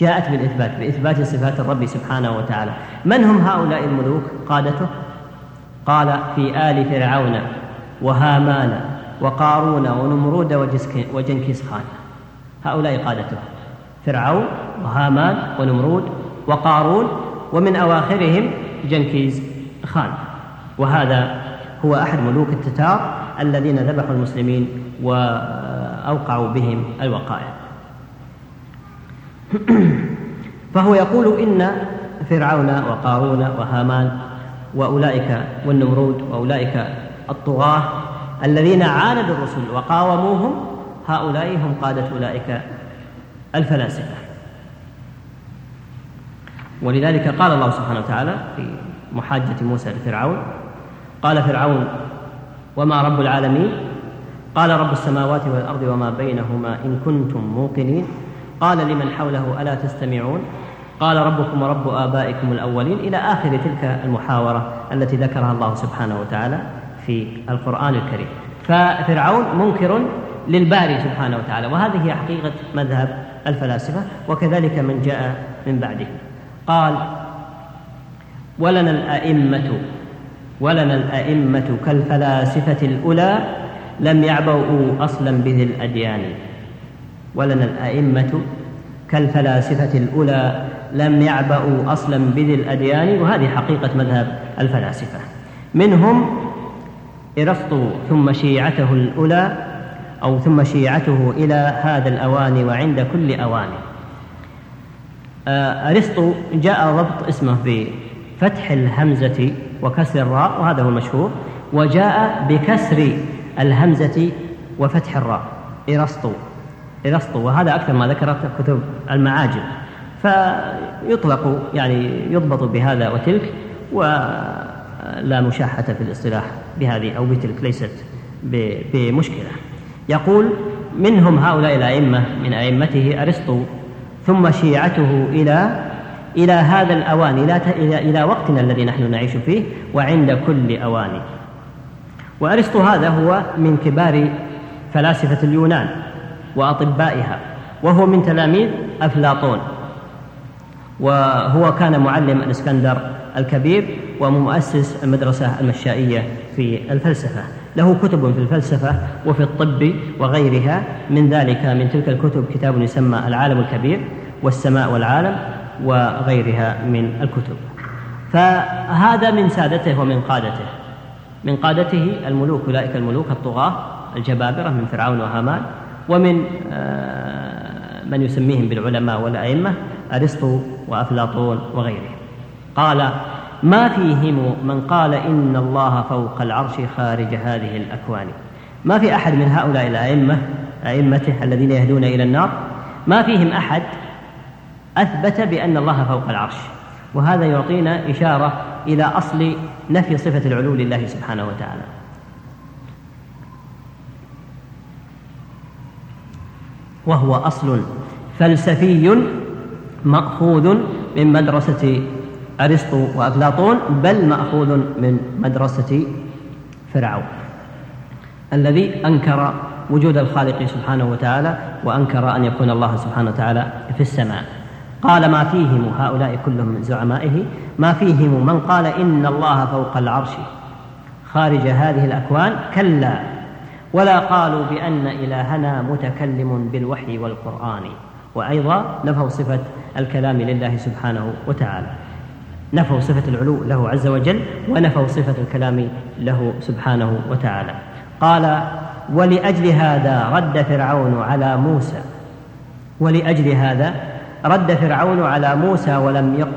جاءت بالإثبات بإثبات صفات الرب سبحانه وتعالى. من هم هؤلاء الملوك؟ قادته؟ قال في آل فرعون وهامان وقارون ونمرود وجنكيز خان هؤلاء قادته فرعون وهامان ونمرود وقارون ومن أواخرهم جنكيز خان وهذا هو أحد ملوك التتار الذين ذبحوا المسلمين وأوقعوا بهم الوقائع. فهو يقول إن فرعون وقارون وهامان وأولئك والنمرود وأولئك الطغاة الذين عاندوا الرسل وقاوموهم هؤلاء هم قادة أولئك الفلاسفة. ولذلك قال الله سبحانه وتعالى في محاجة موسى لفرعون قال فرعون وما رب العالمين؟ قال رب السماوات والأرض وما بينهما إن كنتم موقنين. قال لمن حوله ألا تستمعون؟ قال ربكم ورب آبائكم الأولين إلى آخر تلك المحاورة التي ذكرها الله سبحانه وتعالى. في القرآن الكريم. ففرعون منكر للباري سبحانه وتعالى وهذه هي حقيقة مذهب الفلاسفة وكذلك من جاء من بعده. قال ولنا الأئمة ولنا الأئمة كالفلاسفة الأولى لم يعبؤوا أصلا بذي الأديان. ولنا الأئمة كالفلاسفة الأولى لم يعبؤوا أصلا بذي الأديان. وهذه حقيقة مذهب الفلاسفة. منهم إرسطو ثم شيعته الأولى أو ثم شيعته إلى هذا الأوان وعند كل أوان. آه، أرسطو جاء ضبط اسمه بفتح الهمزة وكسر الراء وهذا هو المشهور وجاء بكسر الهمزة وفتح الراء. إرسطو إرسطو وهذا أكثر ما ذكرت كتب المعاجم. فيطلق يعني يضبط بهذا وتلك ولا مشاحة في الاصطلاح. بهذه أو بتلك ليست بمشكلة. يقول منهم هؤلاء الأئمة من أئمته أرسطو ثم شيعته إلى إلى هذا الأوان إلى إلى وقتنا الذي نحن نعيش فيه وعند كل أوان وأرسطو هذا هو من كبار فلاسفة اليونان وأطبائها وهو من تلاميذ أفلاطون وهو كان معلم الإسكندر الكبير ومؤسس المدرسة المشائية في الفلسفة له كتب في الفلسفة وفي الطب وغيرها. من ذلك من تلك الكتب كتاب يسمى العالم الكبير والسماء والعالم وغيرها من الكتب. فهذا من سادته ومن قادته. من قادته الملوك أولئك الملوك الطغاة الجبابرة من فرعون وهامان ومن آه، من يسميهم بالعلماء والأئمة أرسطو وأفلاطون وغيره قال ما فيهم من قال إن الله فوق العرش خارج هذه الأكوان. ما في أحد من هؤلاء الأئمة أئمته الذين يهدون إلى النار ما فيهم أحد أثبت بأن الله فوق العرش. وهذا يعطينا إشارة إلى أصل نفي صفة العلو لله سبحانه وتعالى. وهو أصل فلسفي مأخوذ من مدرسة أرسطو وأفلاطون بل مأخوذ من مدرسة فرعون الذي أنكر وجود الخالق سبحانه وتعالى وأنكر أن يكون الله سبحانه وتعالى في السماء. قال ما فيهم هؤلاء كلهم من زعمائه؟ ما فيهم من قال إن الله فوق العرش خارج هذه الأكوان؟ كلا. ولا قالوا بأن إلهنا متكلم بالوحي والقرآن. وأيضا نفوا صفة الكلام لله سبحانه وتعالى. نفوا صفة العلو له عز وجل ونفوا صفة الكلام له سبحانه وتعالى. قال ولأجل هذا رد فرعون على موسى. ولأجل هذا رد فرعون على موسى ولم يق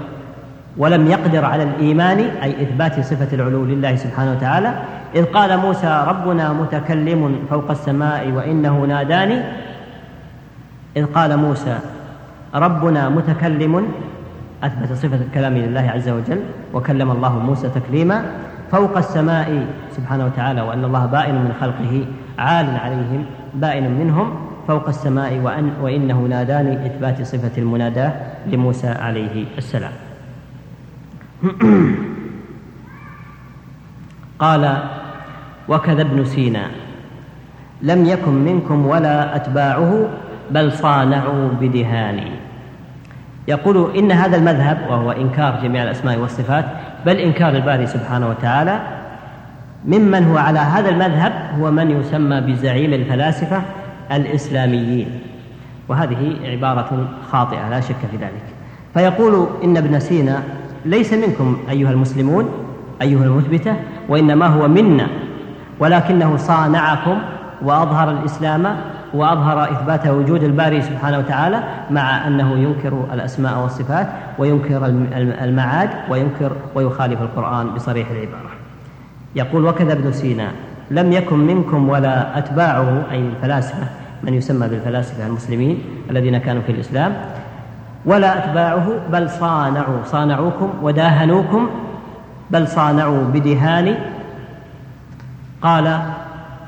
ولم يقدر على الإيمان أي إثبات صفة العلو لله سبحانه وتعالى. إذ قال موسى ربنا متكلم فوق السماء وإنه ناداني. إذ قال موسى ربنا متكلم أثبت صفة الكلام لله عز وجل وكلم الله موسى تكليما فوق السماء سبحانه وتعالى وأن الله بائن من خلقه عال عليهم بائن منهم فوق السماء وأن وإنه ناداني إثبات صفة المناداة لموسى عليه السلام. قال وكذا ابن سينا لم يكن منكم ولا أتباعه بل صانعوا بدهاني. يقول إن هذا المذهب وهو إنكار جميع الأسماء والصفات بل إنكار الباري سبحانه وتعالى ممن هو على هذا المذهب هو من يسمى بزعيم الفلاسفة الإسلاميين. وهذه عبارة خاطئة لا شك في ذلك. فيقول إن ابن سينا ليس منكم أيها المسلمون أيها المثبتة وإنما هو منا ولكنه صانعكم وأظهر الإسلام وأظهر إثبات وجود الباري سبحانه وتعالى مع أنه ينكر الأسماء والصفات وينكر المعاد وينكر ويخالف القرآن بصريح العبارة. يقول وكذا ابن سينا لم يكن منكم ولا أتباعه أي الفلاسفة من يسمى بالفلاسفة المسلمين الذين كانوا في الإسلام ولا أتباعه بل صانعوا صانعوكم وداهنوكم بل صانعوا بدهان. قال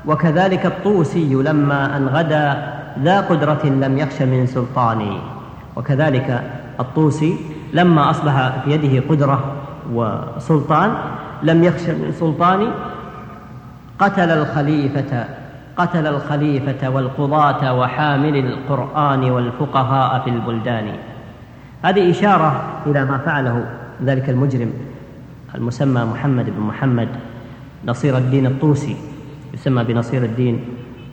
وكذلك الطوسي لما أن غدا ذا قدرة لم يخش من سلطاني وكذلك الطوسي لما أصبح في يده قدرة وسلطان لم يخش من سلطاني قتل الخليفة قتل الخليفة والقضاة وحامل القرآن والفقهاء في البلدان. هذه إشارة إلى ما فعله ذلك المجرم المسمى محمد بن محمد نصير الدين الطوسي. يسمى بنصير الدين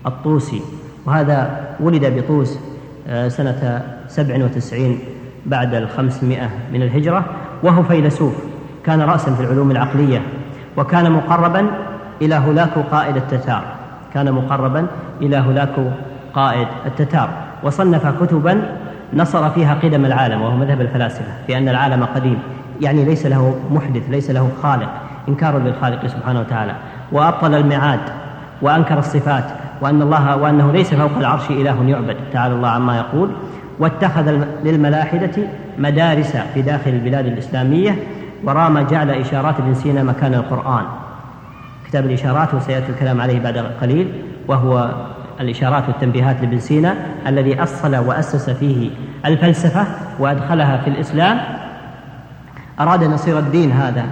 الطوسي وهذا ولد بطوس آه، سنة سبع وتسعين بعد الخمسمائة من الهجرة وهو فيلسوف كان رأسا في العلوم العقلية وكان مقربا إلى هلاك قائد التتار كان مقربا إلى هلاك قائد التتار وصنف كتبا نصر فيها قدم العالم وهو مذهب الفلاسفة في أن العالم قديم يعني ليس له محدث ليس له خالق إنكار للخالق سبحانه وتعالى وأبطل الميعاد وأنكر الصفات وأن الله وأنه ليس فوق العرش إله يعبد تعالى الله عما يقول. واتخذ للملاحدة مدارس في داخل البلاد الإسلامية ورام جعل إشارات ابن سينا مكان القرآن. كتاب الإشارات وسيأتي الكلام عليه بعد قليل وهو الإشارات والتنبيهات لابن سينا الذي أصل وأسس فيه الفلسفة وأدخلها في الإسلام. أراد نصير الدين هذا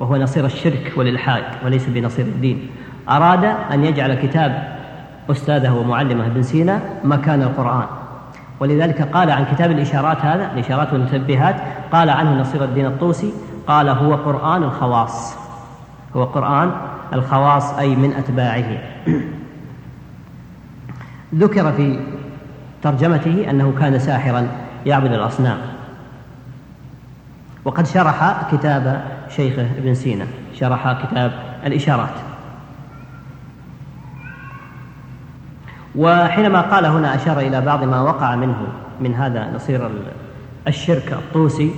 وهو نصير الشرك والإلحاد وليس بنصير الدين. أراد أن يجعل كتاب أستاذه ومعلمه ابن سينا مكان القرآن. ولذلك قال عن كتاب الإشارات هذا الإشارات والمتنبهات قال عنه نصير الدين الطوسي قال هو قرآن الخواص. هو قرآن الخواص أي من أتباعه. ذكر في ترجمته أنه كان ساحرا يعبد الأصنام. وقد شرح كتاب شيخه ابن سينا شرح كتاب الإشارات. وحينما قال هنا أشار إلى بعض ما وقع منه من هذا نصير الشرك الطوسي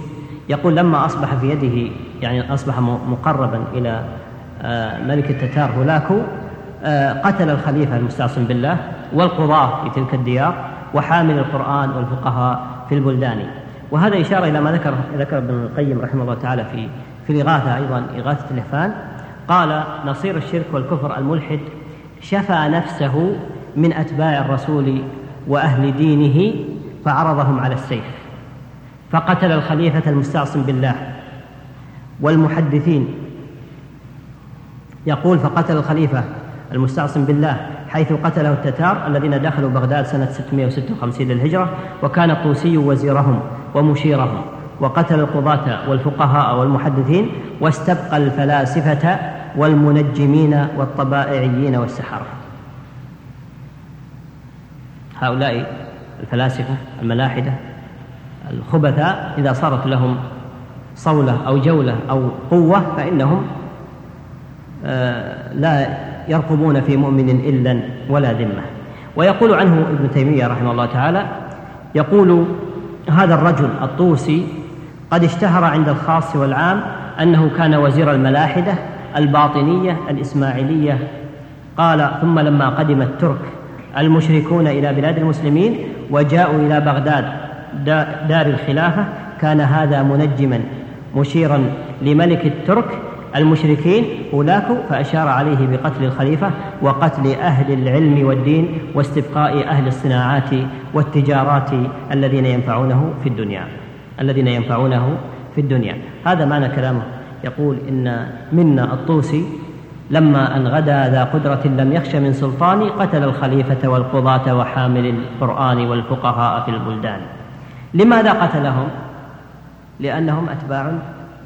يقول لما أصبح في يده يعني أصبح مقربا إلى آه، ملك التتار هولاكو آه، قتل الخليفة المستعصم بالله والقضاة في تلك الديار وحامل القرآن والفقهاء في البلدان. وهذا إشارة إلى ما ذكر ذكر ابن القيم رحمه الله تعالى في في الإغاثة أيضا إغاثة الإحفان قال نصير الشرك والكفر الملحد شفى نفسه من أتباع الرسول وأهل دينه فعرضهم على السيف فقتل الخليفة المستعصم بالله والمحدثين. يقول فقتل الخليفة المستعصم بالله حيث قتله التتار الذين دخلوا بغداد سنة 656 للهجرة وكان الطوسي وزيرهم ومشيرهم وقتل القضاة والفقهاء والمحدثين واستبقى الفلاسفة والمنجمين والطبائعيين والسحرة. هؤلاء الفلاسفة الملاحدة الخبثاء إذا صارت لهم صولة أو جولة أو قوة فإنهم آه، لا يرقبون في مؤمن إلا ولا ذمة. ويقول عنه ابن تيمية رحمه الله تعالى يقول هذا الرجل الطوسي قد اشتهر عند الخاص والعام أنه كان وزير الملاحدة الباطنية الإسماعيلية. قال ثم لما قدم الترك المشركون إلى بلاد المسلمين وجاءوا إلى بغداد. دار الخلافة. كان هذا منجما مشيرا لملك الترك المشركين هولاكو فأشار عليه بقتل الخليفة وقتل أهل العلم والدين واستبقاء أهل الصناعات والتجارات الذين ينفعونه في الدنيا. الذين ينفعونه في الدنيا. هذا معنى كلامه. يقول إن منا الطوسي لما أن غدا ذا قدرة لم يخش من سلطان قتل الخليفة والقضاة وحامل القرآن والفقهاء في البلدان. لماذا قتلهم؟ لأنهم أتباع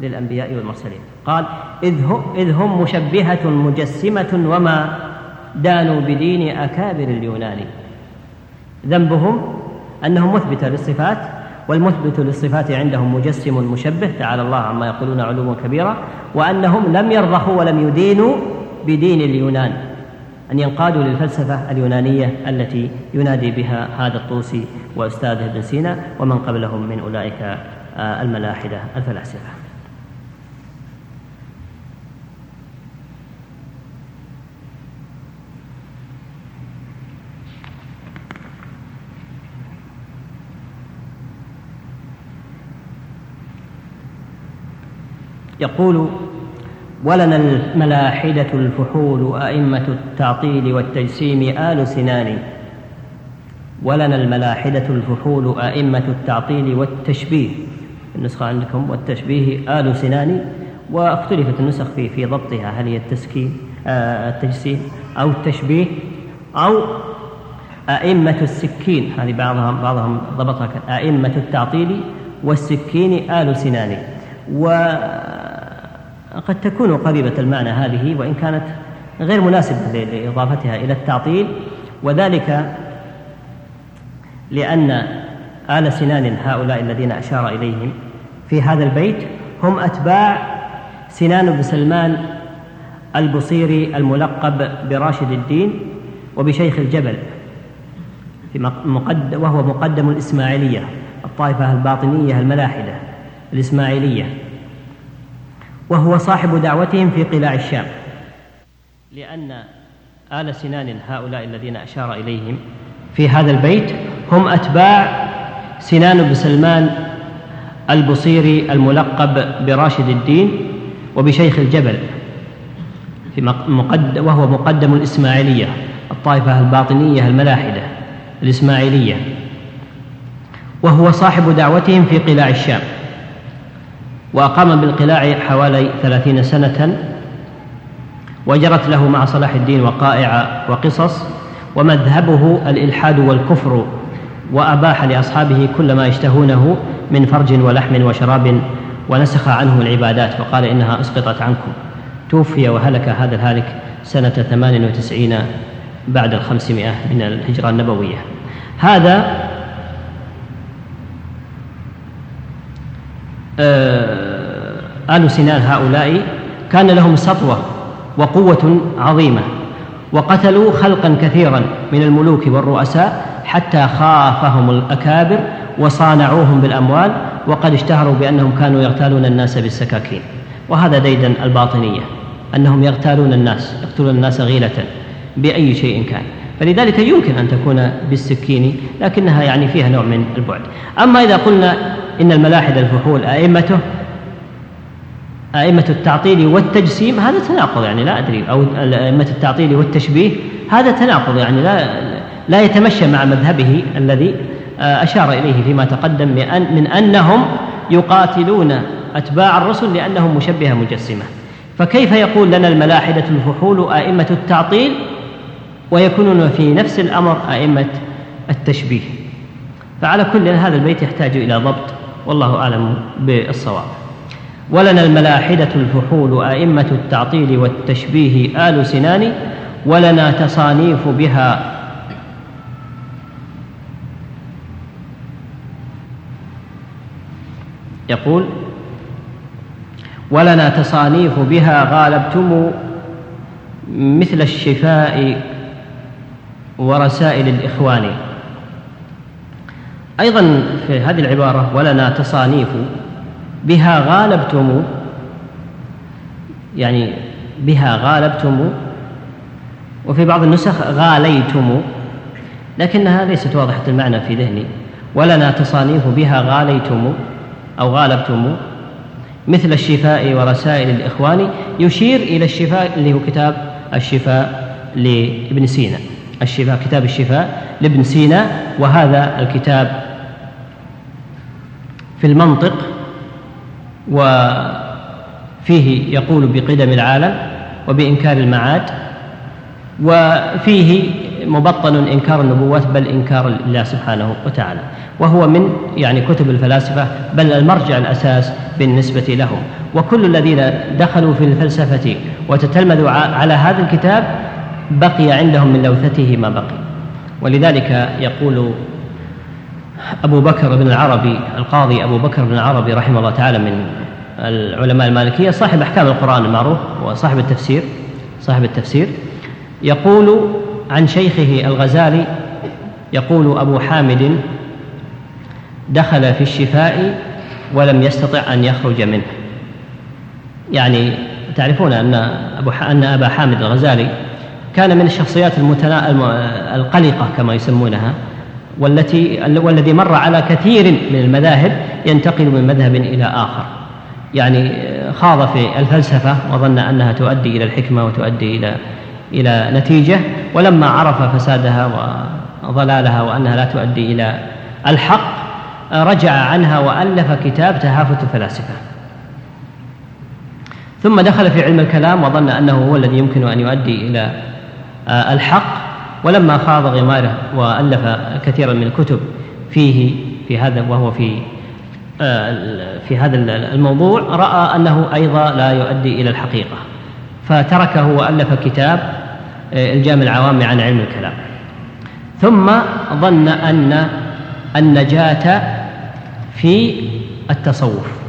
للأنبياء والمرسلين. قال إذ هم, مشبهة مجسمة وما دانوا بدين أكابر اليونان ذنبهم أنهم مثبتة للصفات والمثبت للصفات عندهم مجسم مشبه تعالى الله عما يقولون علوا كبيرا وأنهم لم يرضخوا ولم يدينوا بدين اليونان أن ينقادوا للفلسفة اليونانية التي ينادي بها هذا الطوسي وأستاذه ابن سينا ومن قبلهم من أولئك آه، الملاحدة الفلاسفة. يقول ولنا الملاحدة الفحول أئمة التعطيل والتجسيم آل سنان. ولنا الملاحدة الفحول أئمة التعطيل والتشبيه. النسخة عندكم والتشبيه آل سنان. واختلفت النسخ في في ضبطها. هل هي التسكين آه التجسيم أو التشبيه أو أئمة السكين؟ هذه بعضهم بعضهم ضبطها أئمة التعطيل والسكين آل سنان. و قد تكون قريبة المعنى هذه وإن كانت غير مناسبة لإضافتها إلى التعطيل وذلك لأن آل سنان هؤلاء الذين أشار إليهم في هذا البيت هم أتباع سنان بن سلمان البصيري الملقب براشد الدين وبشيخ الجبل في مقد وهو مقدم الإسماعيلية الطائفة الباطنية الملاحدة الإسماعيلية. وهو صاحب دعوتهم في قلاع الشام. لأن آل سنان هؤلاء الذين أشار إليهم في هذا البيت هم أتباع سنان بن سلمان البصيري الملقب براشد الدين وبشيخ الجبل في مقد وهو مقدم الإسماعيلية الطائفة الباطنية الملاحدة الإسماعيلية. وهو صاحب دعوتهم في قلاع الشام. وأقام بالقلاع حوالي ثلاثين سنة وجرت له مع صلاح الدين وقائع وقصص ومذهبه الإلحاد والكفر وأباح لأصحابه كل ما يشتهونه من فرج ولحم وشراب ونسخ عنهم العبادات وقال إنها أسقطت عنكم. توفي وهلك هذا الهالك سنة 98 بعد الخمسمائة من الهجرة النبوية. هذا آل سنان هؤلاء كان لهم سطوة وقوة عظيمة وقتلوا خلقا كثيرا من الملوك والرؤساء حتى خافهم الأكابر وصانعوهم بالأموال وقد اشتهروا بأنهم كانوا يغتالون الناس بالسكاكين. وهذا ديدا الباطنية أنهم يغتالون الناس يقتلون الناس غيلة بأي شيء كان. فلذلك يمكن أن تكون بالسكين لكنها يعني فيها نوع من البعد. أما إذا قلنا إن الملاحد الفحول أئمته أئمة التعطيل والتجسيم هذا تناقض يعني لا أدري أو أئمة التعطيل والتشبيه هذا تناقض يعني لا لا يتمشى مع مذهبه الذي آه، أشار إليه فيما تقدم من أنهم يقاتلون أتباع الرسل لأنهم مشبهة مجسمة. فكيف يقول لنا الملاحدة الفحول أئمة التعطيل ويكونون في نفس الأمر أئمة التشبيه؟ فعلى كل هذا البيت يحتاج إلى ضبط. والله أعلم بالصواب. ولنا الملاحدة الفحول أئمة التعطيل والتشبيه آل سنان ولنا تصانيف بها يقول ولنا تصانيف بها غالبتم مثل الشفاء ورسائل الإخوان. أيضا في هذه العبارة ولنا تصانيف بها غالبتم يعني بها غالبتم وفي بعض النسخ غاليتم لكنها ليست واضحة المعنى في ذهني. ولنا تصانيف بها غاليتم أو غالبتم مثل الشفاء ورسائل الإخوان يشير إلى الشفاء اللي هو كتاب الشفاء لابن سينا. الشفاء كتاب الشفاء لابن سينا وهذا الكتاب في المنطق وفيه يقول بقدم العالم وبإنكار المعاد وفيه مبطن إنكار النبوات بل إنكار الله سبحانه وتعالى. وهو من يعني كتب الفلاسفة بل المرجع الأساس بالنسبة لهم. وكل الذين دخلوا في الفلسفة وتتلمذوا على هذا الكتاب بقي عندهم من لوثته ما بقي. ولذلك يقول أبو بكر بن العربي القاضي أبو بكر بن العربي رحمه الله تعالى من العلماء المالكية صاحب أحكام القرآن المعروف وصاحب التفسير صاحب التفسير. يقول عن شيخه الغزالي يقول أبو حامد دخل في الشفاء ولم يستطع أن يخرج منه. يعني تعرفون أن أبو أن أبا حامد الغزالي كان من الشخصيات المتنا... القلقة كما يسمونها. والتي والذي مر على كثير من المذاهب ينتقل من مذهب إلى آخر. يعني خاض في الفلسفة وظن أنها تؤدي إلى الحكمة وتؤدي إلى إلى نتيجة ولما عرف فسادها وضلالها وأنها لا تؤدي إلى الحق رجع عنها وألف كتاب تهافت الفلاسفة. ثم دخل في علم الكلام وظن أنه هو الذي يمكن أن يؤدي إلى الحق. ولما خاض غماره وألف كثيرا من الكتب فيه في هذا وهو في آه، في هذا الموضوع رأى أنه أيضا لا يؤدي إلى الحقيقة فتركه وألف كتاب آه، الجامع العوام عن علم الكلام. ثم ظن أن النجاة في التصوف.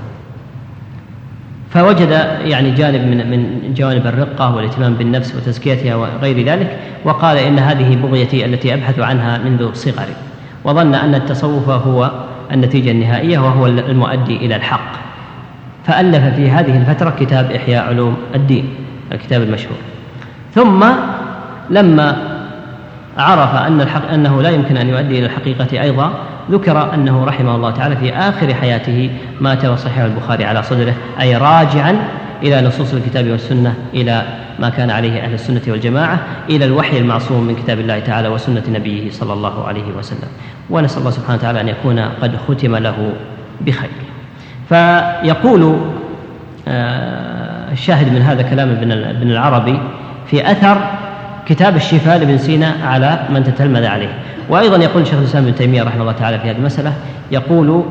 فوجد يعني جانب من من جوانب الرقة والاهتمام بالنفس وتزكيتها وغير ذلك وقال إن هذه بغيتي التي أبحث عنها منذ صغري وظن أن التصوف هو النتيجة النهائية وهو المؤدي إلى الحق. فألف في هذه الفترة كتاب إحياء علوم الدين الكتاب المشهور. ثم لما عرف أن الحق أنه لا يمكن أن يؤدي إلى الحقيقة أيضا ذكر أنه رحمه الله تعالى في آخر حياته مات وصحيح البخاري على صدره أي راجعا إلى نصوص الكتاب والسنة إلى ما كان عليه أهل السنة والجماعة إلى الوحي المعصوم من كتاب الله تعالى وسنة نبيه صلى الله عليه وسلم. ونسأل الله سبحانه وتعالى أن يكون قد ختم له بخير. فيقول آه، الشاهد من هذا كلام ابن العربي في أثر كتاب الشفاء لابن سينا على من تتلمذ عليه. وأيضا يقول شيخ الإسلام ابن تيمية رحمه الله تعالى في هذه المسألة يقول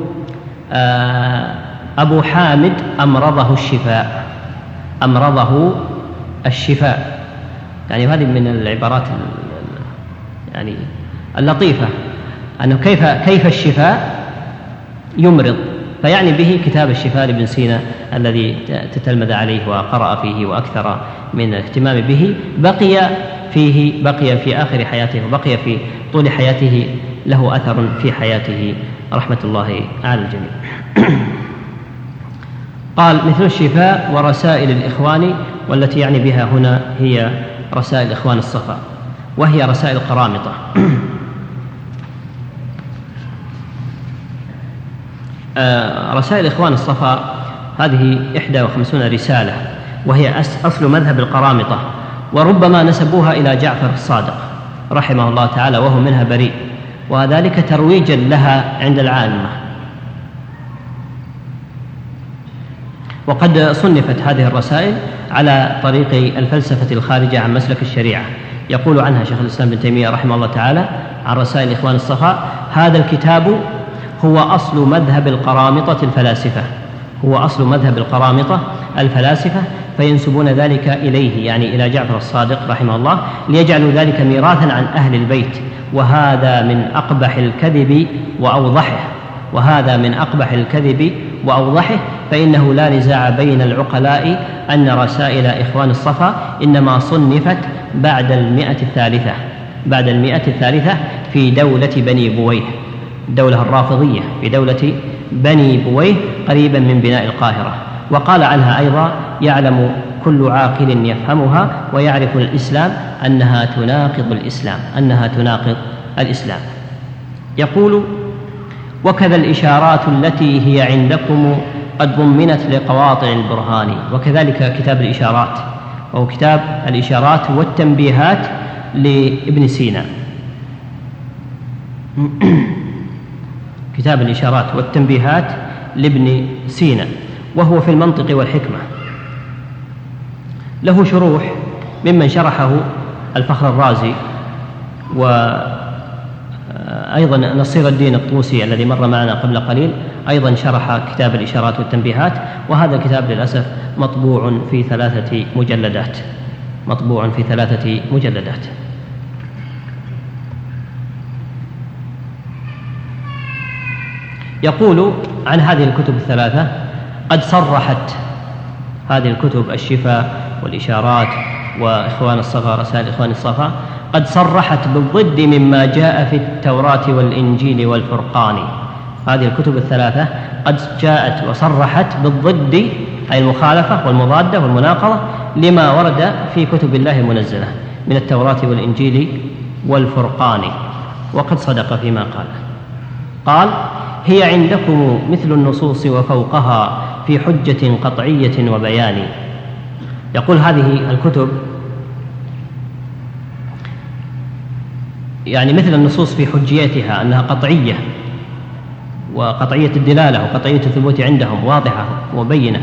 آه أبو حامد أمرضه الشفاء. أمرضه الشفاء. يعني هذه من العبارات يعني اللطيفة أنه كيف كيف الشفاء يمرض. فيعني به كتاب الشفاء لابن سينا الذي تتلمذ عليه وقرأ فيه وأكثر من الاهتمام به. بقي فيه بقي في آخر حياته وبقي في طول حياته له أثر في حياته. رحمة الله على الجميع. قال مثل الشفاء ورسائل الإخوان والتي يعني بها هنا هي رسائل إخوان الصفا وهي رسائل قرامطة. رسائل إخوان الصفا هذه إحدى وخمسون رسالة وهي أصل مذهب القرامطة وربما نسبوها إلى جعفر الصادق رحمه الله تعالى وهو منها بريء وذلك ترويجا لها عند العامة. وقد صنفت هذه الرسائل على طريق الفلسفة الخارجة عن مسلك الشريعة. يقول عنها شيخ الإسلام ابن تيمية رحمه الله تعالى عن رسائل إخوان الصفاء هذا الكتاب هو أصل مذهب القرامطة الفلاسفة. هو أصل مذهب القرامطة الفلاسفة فينسبون ذلك إليه يعني إلى جعفر الصادق رحمه الله ليجعلوا ذلك ميراثا عن أهل البيت. وهذا من أقبح الكذب وأوضحه. وهذا من أقبح الكذب وأوضحه. فإنه لا نزاع بين العقلاء أن رسائل إخوان الصفا إنما صنفت بعد المئة الثالثة بعد المئة الثالثة في دولة بني بويه. الدولة الرافضية في دولة بني بويه قريبا من بناء القاهرة وقال عنها أيضا يعلم كل عاقل يفهمها ويعرف الإسلام أنها تناقض الإسلام أنها تناقض الإسلام. يقول وكذا الإشارات التي هي عندكم قد ضمنت لقواطع البرهان وكذلك كتاب الإشارات وهو كتاب الإشارات والتنبيهات لابن سينا. كتاب الإشارات والتنبيهات لابن سينا وهو في المنطق والحكمة. له شروح ممن شرحه الفخر الرازي وأيضا نصير الدين الطوسي الذي مر معنا قبل قليل أيضا شرح كتاب الإشارات والتنبيهات وهذا الكتاب للأسف مطبوع في ثلاثة مجلدات مطبوع في ثلاثة مجلدات. يقول عن هذه الكتب الثلاثة قد صرحت هذه الكتب الشفاء والإشارات وإخوان الصفا رسائل إخوان الصفا قد صرحت بالضد مما جاء في التوراة والإنجيل والفرقان. هذه الكتب الثلاثة قد جاءت وصرحت بالضد أي المخالفة والمضادة والمناقضة لما ورد في كتب الله المنزلة من التوراة والإنجيل والفرقان. وقد صدق فيما قال. قال هي عندكم مثل النصوص وفوقها في حجة قطعية وبيان. يقول هذه الكتب يعني مثل النصوص في حجيتها أنها قطعية وقطعية الدلالة وقطعية الثبوت عندهم واضحة وبينة.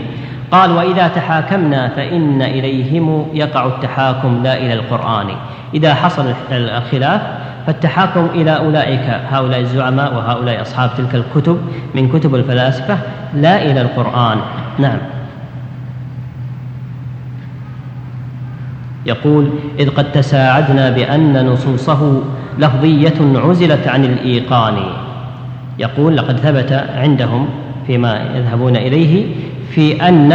قال وإذا تحاكمنا فإن إليهم يقع التحاكم لا إلى القرآن. إذا حصل الخلاف فالتحاكم إلى أولئك هؤلاء الزعماء وهؤلاء أصحاب تلك الكتب من كتب الفلاسفة لا إلى القرآن. نعم. يقول إذ قد تساعدنا بأن نصوصه لفظية عزلت عن الإيقان. يقول لقد ثبت عندهم فيما يذهبون إليه في أن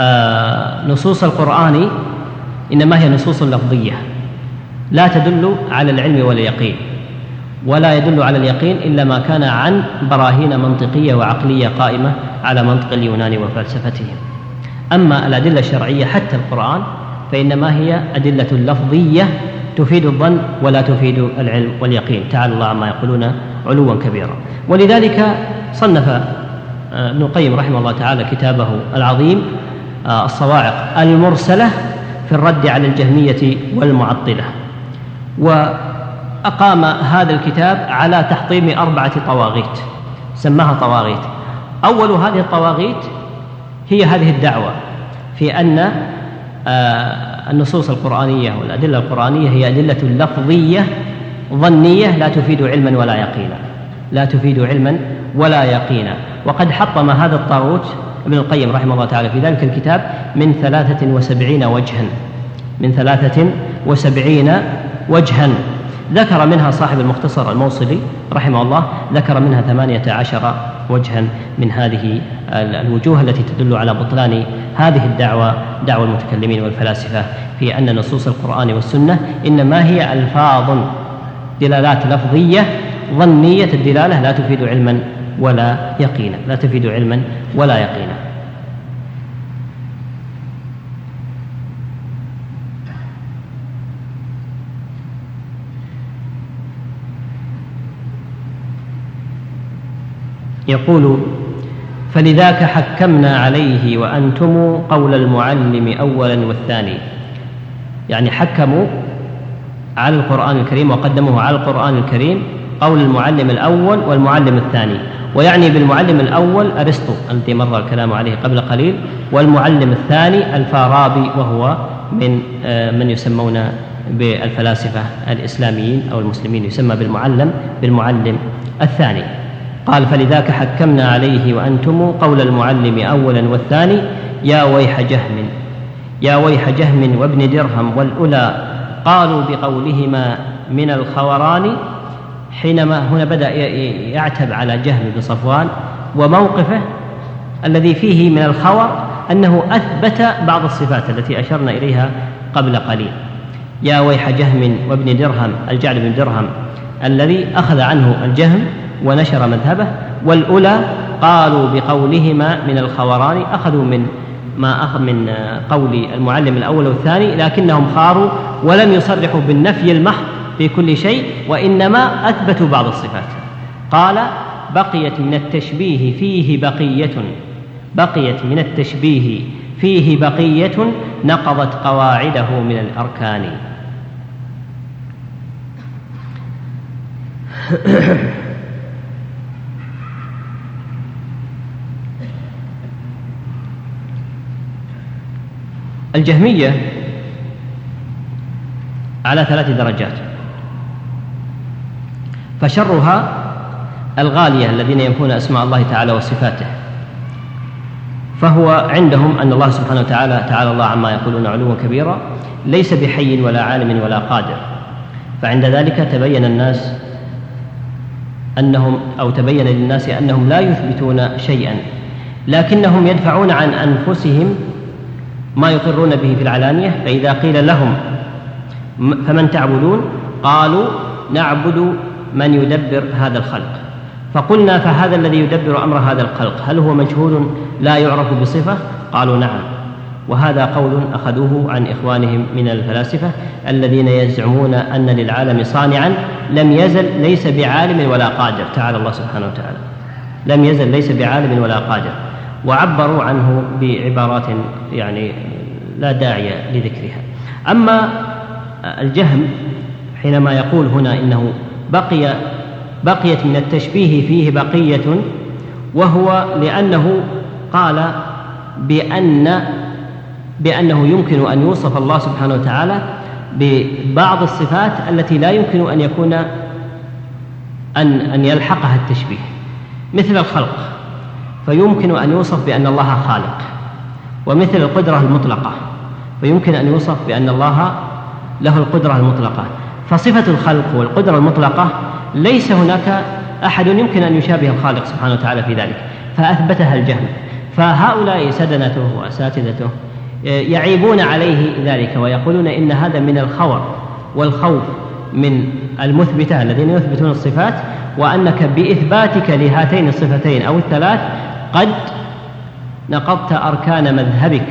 آه، نصوص القرآن إنما هي نصوص لفظية. لا تدل على العلم واليقين ولا يدل على اليقين إلا ما كان عن براهين منطقية وعقلية قائمة على منطق اليونان وفلسفتهم أما الأدلة الشرعية حتى القرآن فإنما هي أدلة لفظية تفيد الظن ولا تفيد العلم واليقين. تعالى الله عما يقولون علوا كبيرا. ولذلك صنف آه، ابن القيم رحمه الله تعالى كتابه العظيم آه، الصواعق المرسلة في الرد على الجهمية والمعطلة. وأقام هذا الكتاب على تحطيم أربعة طواغيت سماها طواغيت. أول هذه الطواغيت هي هذه الدعوة في أن آه، النصوص القرآنية والأدلة القرآنية هي أدلة لفظية ظنية لا تفيد علما ولا يقينا. لا تفيد علما ولا يقينا. وقد حطم هذا الطاغوت ابن القيم رحمه الله تعالى في ذلك الكتاب من ثلاثة وسبعين وجها. من ثلاثة وسبعين وجها. ذكر منها صاحب المختصر الموصلي رحمه الله ذكر منها ثمانية عشر وجها من هذه الوجوه التي تدل على بطلان هذه الدعوة دعوة المتكلمين والفلاسفة في أن نصوص القرآن والسنة إنما هي ألفاظ دلالات لفظية ظنية الدلالة لا تفيد علما ولا يقينا لا تفيد علما ولا يقينا. يقول فلذاك حكمنا عليه وأنتم قول المعلم أولا والثاني. يعني حكموا على القرآن الكريم وقدموه على القرآن الكريم قول المعلم الأول والمعلم الثاني. ويعني بالمعلم الأول أرسطو الذي مر الكلام عليه قبل قليل والمعلم الثاني الفارابي وهو من آه، من يسمون بالفلاسفة الإسلاميين أو المسلمين يسمى بالمعلم بالمعلم الثاني. قال فلذاك حكمنا عليه وأنتم قول المعلم أولا والثاني يا ويح جهم. يا ويح جهم وابن درهم والأولى قالوا بقولهما من الخوران حينما هنا بدأ يعتب على جهم بن صفوان وموقفه الذي فيه من الخور أنه أثبت بعض الصفات التي أشرنا إليها قبل قليل. يا ويح جهم وابن درهم الجعد بن درهم الذي أخذ عنه الجهم ونشر مذهبه والأولى قالوا بقولهما من الخوران أخذوا من ما أخذ من قول المعلم الأول والثاني لكنهم خاروا ولم يصرحوا بالنفي المحض في كل شيء وإنما أثبتوا بعض الصفات. قال بقيت من التشبيه فيه بقية بقيت من التشبيه فيه بقية نقضت قواعده من الأركان. الجهمية على ثلاث درجات. فشرها الغالية الذين ينفون أسماء الله تعالى وصفاته. فهو عندهم أن الله سبحانه وتعالى تعالى الله عما يقولون علوا كبيرا ليس بحي ولا عالم ولا قادر. فعند ذلك تبين الناس أنهم أو تبين للناس أنهم لا يثبتون شيئا لكنهم يدفعون عن أنفسهم ما يقرون به في العلانية فإذا قيل لهم فمن تعبدون؟ قالوا نعبد من يدبر هذا الخلق. فقلنا فهذا الذي يدبر أمر هذا الخلق هل هو مجهول؟ لا يعرف بصفة؟ قالوا نعم. وهذا قول أخذوه عن إخوانهم من الفلاسفة الذين يزعمون أن للعالم صانعا لم يزل ليس بعالم ولا قادر. تعالى الله سبحانه وتعالى. لم يزل ليس بعالم ولا قادر. وعبروا عنه بعبارات يعني لا داعي لذكرها. أما الجهم حينما يقول هنا إنه بقي بقيت من التشبيه فيه بقية وهو لأنه قال بأن بأنه يمكن أن يوصف الله سبحانه وتعالى ببعض الصفات التي لا يمكن أن يكون أن أن يلحقها التشبيه مثل الخلق. فيمكن أن يوصف بأن الله خالق ومثل القدرة المطلقة. فيمكن أن يوصف بأن الله له القدرة المطلقة. فصفة الخلق والقدرة المطلقة ليس هناك أحد يمكن أن يشابه الخالق سبحانه وتعالى في ذلك. فأثبتها الجهم فهؤلاء سدنته وأساتذته يعيبون عليه ذلك ويقولون إن هذا من الخور والخوف من المثبتة الذين يثبتون الصفات وأنك بإثباتك لهاتين الصفتين أو الثلاث قد نقضت أركان مذهبك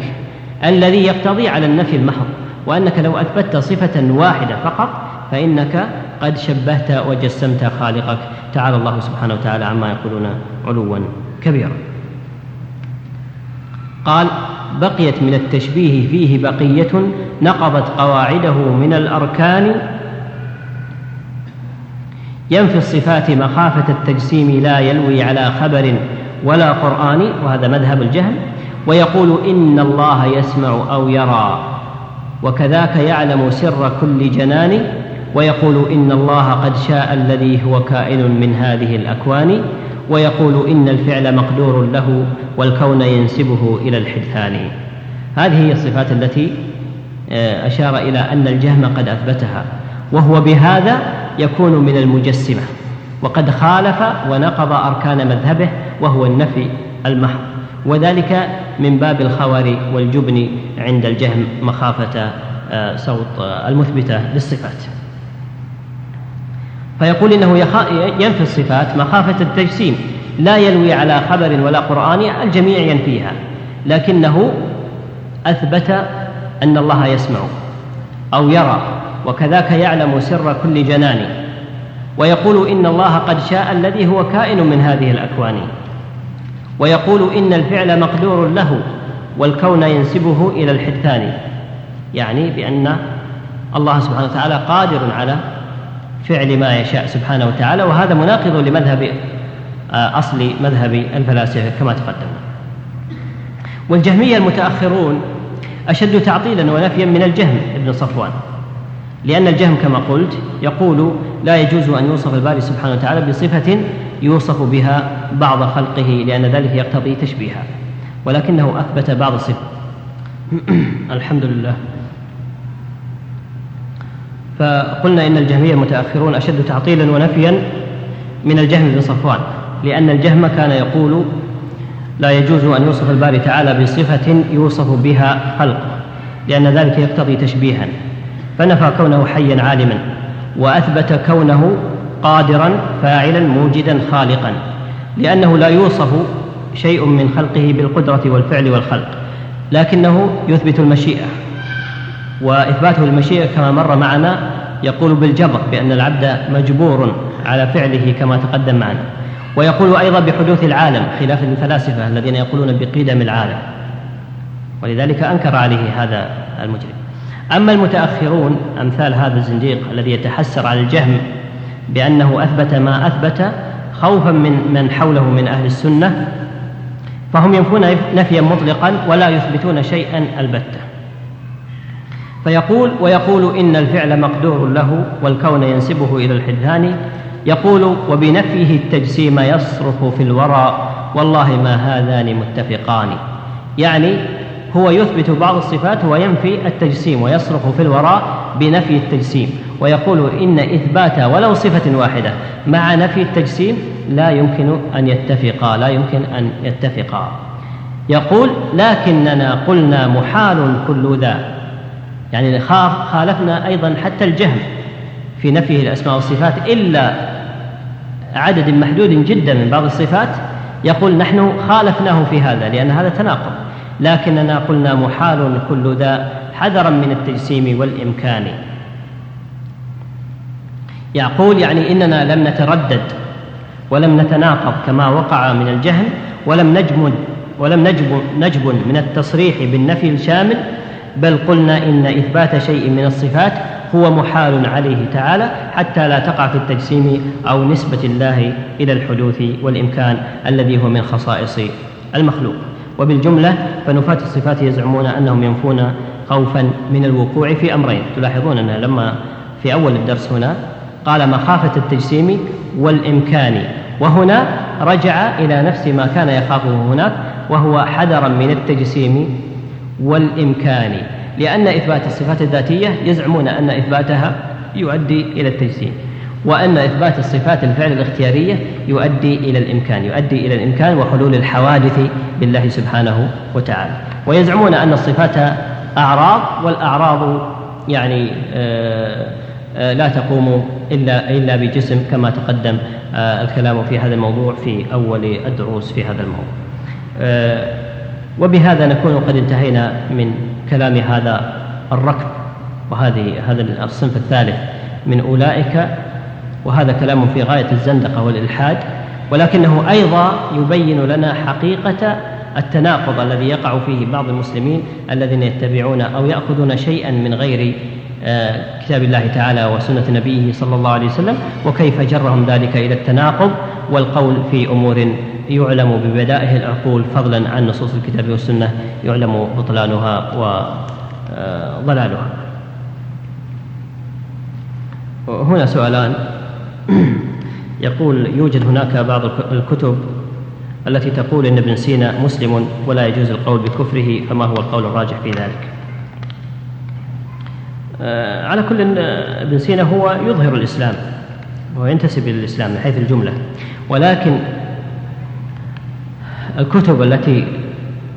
الذي يقتضي على النفي المحض وأنك لو أثبتت صفة واحدة فقط فإنك قد شبهت وجسمت خالقك. تعالى الله سبحانه وتعالى عما يقولون علوا كبيرا. قال بقيت من التشبيه فيه بقية نقضت قواعده من الأركان. ينفي الصفات مخافة التجسيم لا يلوي على خبر ولا قرآن وهذا مذهب الجهل ويقول إن الله يسمع أو يرى وكذاك يعلم سر كل جنان ويقول إن الله قد شاء الذي هو كائن من هذه الأكوان ويقول إن الفعل مقدور له والكون ينسبه إلى الحدثان. هذه هي الصفات التي آه، أشار إلى أن الجهم قد أثبتها وهو بهذا يكون من المجسمة. وقد خالف ونقض أركان مذهبه وهو النفي المحض وذلك من باب الخور والجبن عند الجهم مخافة آه، صوت آه، المثبتة للصفات. فيقول إنه ينفي الصفات مخافة التجسيم لا يلوي على خبر ولا قرآن الجميع ينفيها. لكنه أثبت أن الله يسمع أو يرى وكذاك يعلم سر كل جنان. ويقول إن الله قد شاء الذي هو كائن من هذه الأكوان. ويقول إن الفعل مقدور له والكون ينسبه إلى الحدثان يعني بأن الله سبحانه وتعالى قادر على فعل ما يشاء سبحانه وتعالى وهذا مناقض لمذهب آه، أصل مذهب الفلاسفة كما تقدم. والجهمية المتأخرون أشد تعطيلا ونفيا من الجهم ابن صفوان. لأن الجهم كما قلت يقول لا يجوز أن يوصف الباري سبحانه وتعالى بصفة يوصف بها بعض خلقه لأن ذلك يقتضي تشبيها ولكنه أثبت بعض الصفات الحمد لله. فقلنا إن الجهمية المتأخرون أشد تعطيلا ونفيا من الجهم بن صفوان لأن الجهم كان يقول لا يجوز أن يوصف الباري تعالى بصفة يوصف بها خلقه لأن ذلك يقتضي تشبيها. فنفى كونه حيا عالما وأثبت كونه قادرا فاعلا موجدا خالقا. لأنه لا يوصف شيء من خلقه بالقدرة والفعل والخلق لكنه يثبت المشيئة. وإثباته المشيئة كما مر معنا يقول بالجبر بأن العبد مجبور على فعله كما تقدم معنا. ويقول أيضا بحدوث العالم خلاف الفلاسفة الذين يقولون بقدم العالم. ولذلك أنكر عليه هذا المجرم. أما المتأخرون أمثال هذا الزنديق الذي يتحسر على الجهم بأنه أثبت ما أثبت خوفا من من حوله من أهل السنة فهم ينفون نفيا مطلقا ولا يثبتون شيئا البتة. فيقول ويقول إن الفعل مقدور له والكون ينسبه إلى الحدثان. يقول وبنفيه التجسيم يصرخ في الورى والله ما هذان متفقان. يعني هو يثبت بعض الصفات وينفي التجسيم ويصرخ في الوراء بنفي التجسيم ويقول إن إثبات ولو صفة واحدة مع نفي التجسيم لا يمكن أن يتفقا لا يمكن أن يتفقا يقول لكننا قلنا محال كل ذا. يعني خالفنا أيضا حتى الجهم في نفيه الأسماء والصفات إلا عدد محدود جدا من بعض الصفات. يقول نحن خالفناه في هذا لأن هذا تناقض. لكننا قلنا محال كل ذا حذرا من التجسيم والإمكان. يقول يعني إننا لم نتردد ولم نتناقض كما وقع من الجهل ولم نجمد ولم نجب نجب من التصريح بالنفي الشامل بل قلنا إن إثبات شيء من الصفات هو محال عليه تعالى حتى لا تقع في التجسيم أو نسبة الله إلى الحدوث والإمكان الذي هو من خصائص المخلوق. وبالجملة فنفاة الصفات يزعمون أنهم ينفون خوفا من الوقوع في أمرين. تلاحظون أنه لما في أول الدرس هنا قال مخافة التجسيم والإمكان وهنا رجع إلى نفس ما كان يخافه هناك وهو حذرا من التجسيم والإمكان. لأن إثبات الصفات الذاتية يزعمون أن إثباتها يؤدي إلى التجسيم. وأن إثبات الصفات الفعل الاختيارية يؤدي إلى الإمكان يؤدي إلى الإمكان وحلول الحوادث بالله سبحانه وتعالى. ويزعمون أن الصفات أعراض والأعراض يعني آه، آه، لا تقوم إلا إلا بجسم كما تقدم آه، الكلام في هذا الموضوع في أول الدروس في هذا الموضوع. وبهذا نكون قد انتهينا من كلام هذا الركب وهذه هذا الصنف الثالث. من أولئك وهذا كلام في غاية الزندقة والإلحاد ولكنه أيضا يبين لنا حقيقة التناقض الذي يقع فيه بعض المسلمين الذين يتبعون أو يأخذون شيئا من غير آه، كتاب الله تعالى وسنة نبيه صلى الله عليه وسلم وكيف جرهم ذلك إلى التناقض والقول في أمور يعلم ببدائه العقول فضلا عن نصوص الكتاب والسنة يعلم بطلانها وضلالها آه، هنا سؤالان. يقول يوجد هناك بعض الكتب التي تقول إن ابن سينا مسلم ولا يجوز القول بكفره فما هو القول الراجح في ذلك؟ آه، على كل ابن سينا هو يظهر الإسلام وينتسب إلى الإسلام من حيث الجملة. ولكن الكتب التي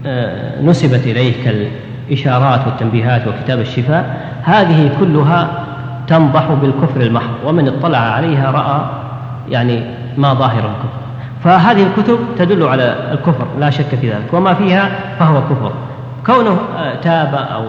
آه، نسبت إليه كالإشارات والتنبيهات وكتاب الشفاء هذه كلها تنضح بالكفر المحض ومن اطلع عليها رأى يعني ما ظاهر الكفر. فهذه الكتب تدل على الكفر لا شك في ذلك. وما فيها فهو كفر. كونه تاب أو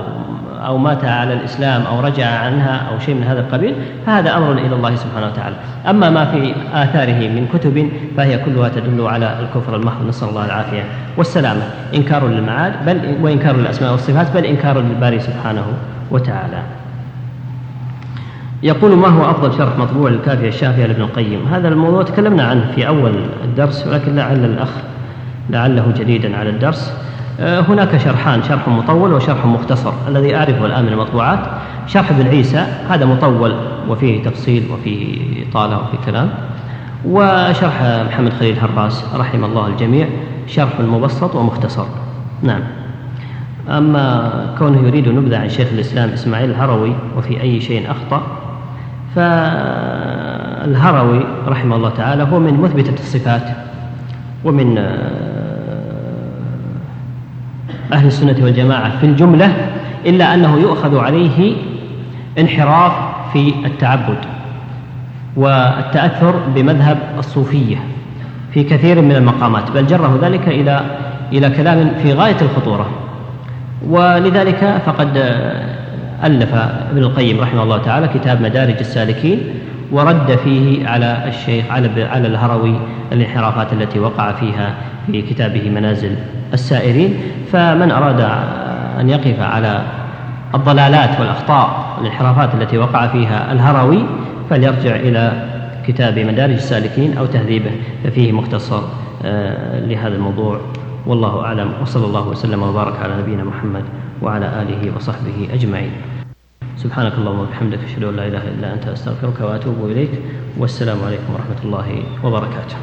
أو مات على الإسلام أو رجع عنها أو شيء من هذا القبيل فهذا أمر إلى الله سبحانه وتعالى. أما ما في آثاره من كتب فهي كلها تدل على الكفر المحض. نسأل الله العافية والسلامة. إنكار للمعاد بل وإنكار للأسماء والصفات بل إنكار للباري سبحانه وتعالى. يقول ما هو أفضل شرح مطبوع للكافيه الشافيه لابن القيم؟ هذا الموضوع تكلمنا عنه في أول الدرس ولكن لعل الأخ لعله جديدا على الدرس. آه، هناك شرحان شرح مطول وشرح مختصر الذي أعرفه الآن من المطبوعات. شرح ابن عيسى هذا مطول وفيه تفصيل وفيه إطالة وفيه كلام. وشرح محمد خليل هراس رحم الله الجميع شرح مبسط ومختصر. نعم. أما كونه يريد نبذة عن شيخ الإسلام إسماعيل الهروي وفي أي شيء أخطأ فالهروي رحمه الله تعالى هو من مثبتة الصفات ومن أهل السنة والجماعة في الجملة إلا أنه يؤخذ عليه انحراف في التعبد والتأثر بمذهب الصوفية في كثير من المقامات بل جره ذلك إلى إلى كلام في غاية الخطورة. ولذلك فقد ألف ابن القيم رحمه الله تعالى كتاب مدارج السالكين ورد فيه على الشيخ على على الهروي الانحرافات التي وقع فيها في كتابه منازل السائرين. فمن أراد أن يقف على الضلالات والأخطاء والانحرافات التي وقع فيها الهروي فليرجع إلى كتاب مدارج السالكين أو تهذيبه ففيه مختصر آه، لهذا الموضوع. والله أعلم وصلى الله وسلم وبارك على نبينا محمد وعلى آله وصحبه أجمعين. سبحانك اللهم وبحمدك أشهد أن لا إله إلا أنت أستغفرك وأتوب إليك. والسلام عليكم ورحمة الله وبركاته.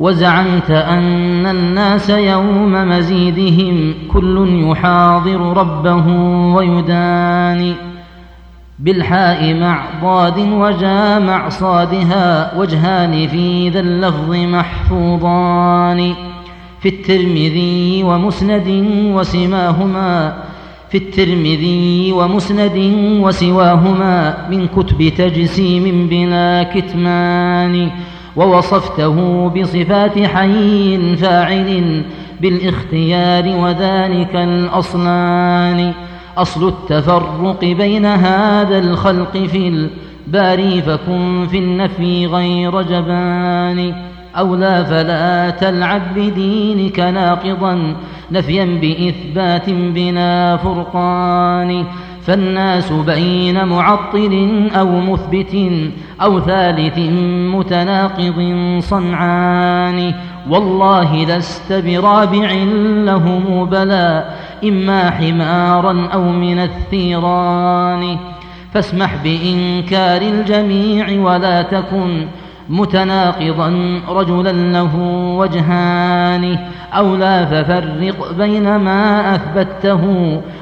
وزعمت أن الناس يوم مزيدهم كل يحاضر ربه ويداني بالحاء مع ضاد وجامع صادها وجهان في ذا اللفظ محفوظان في الترمذي ومسند وسماهما في الترمذي ومسند وسواهما من كتب تجسيم بلا كتمان ووصفته بصفات حي فاعل بالاختيار وذلك الأصلان. أصل التفرق بين هذا الخلق في الباري فكن في النفي غير جبان. أو لا فلا تلعب بدينك ناقضا. نفيا بإثبات بلا فرقان. فالناس بين معطل أو مثبت أو ثالث متناقض صنعان. والله لست برابع لهم بلا إما حمارا أو من الثيران. فاسمح بإنكار الجميع ولا تكن متناقضا رجلا له وجهان. أو لا ففرق بين ما أثبته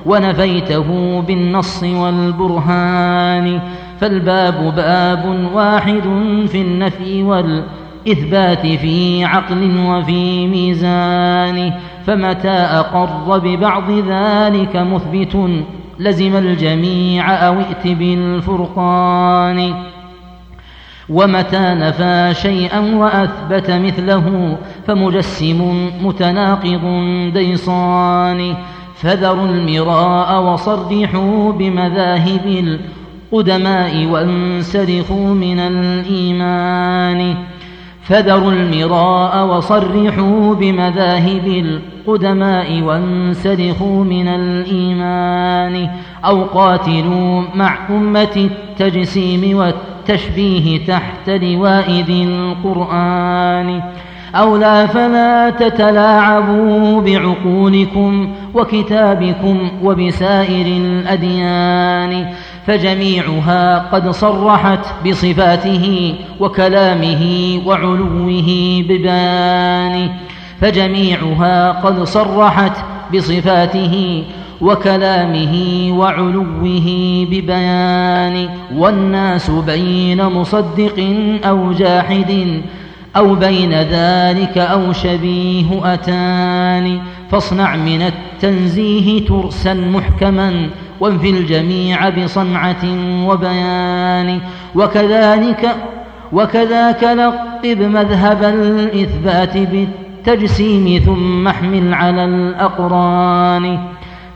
ونفيته بالنص والبرهان. فالباب باب واحد في النفي والإثبات في عقل وفي ميزان. فمتى أقر ببعض ذلك مثبت لزم الجميع أو ائت بالفرقان. ومتى نفى شيئا وأثبت مثله فمجسم متناقض ديصان. فذروا المراء وصرحوا بمذاهب القدماء وانسلخوا من الإيمان. فذروا المراء وصرحوا بمذاهب القدماء وانسلخوا من الإيمان أو قاتلوا مع أمة التجسيم والتشبيه تحت لواء ذي القرآن أو لا فلا تتلاعبوا بعقولكم وكتابكم وبسائر الأديان فجميعها قد صرحت بصفاته وكلامه وعلوه ببيانه فجميعها قد صرحت بصفاته وكلامه وعلوه ببيان. والناس بين مصدق أو جاحد أو بين ذلك أو شبيه أتان. فاصنع من التنزيه ترسا محكما وانفي الجميع بصنعة وبيان. وكذلك وكذاك لقب مذهب الإثبات بالتجسيم ثم احمل على الأقران.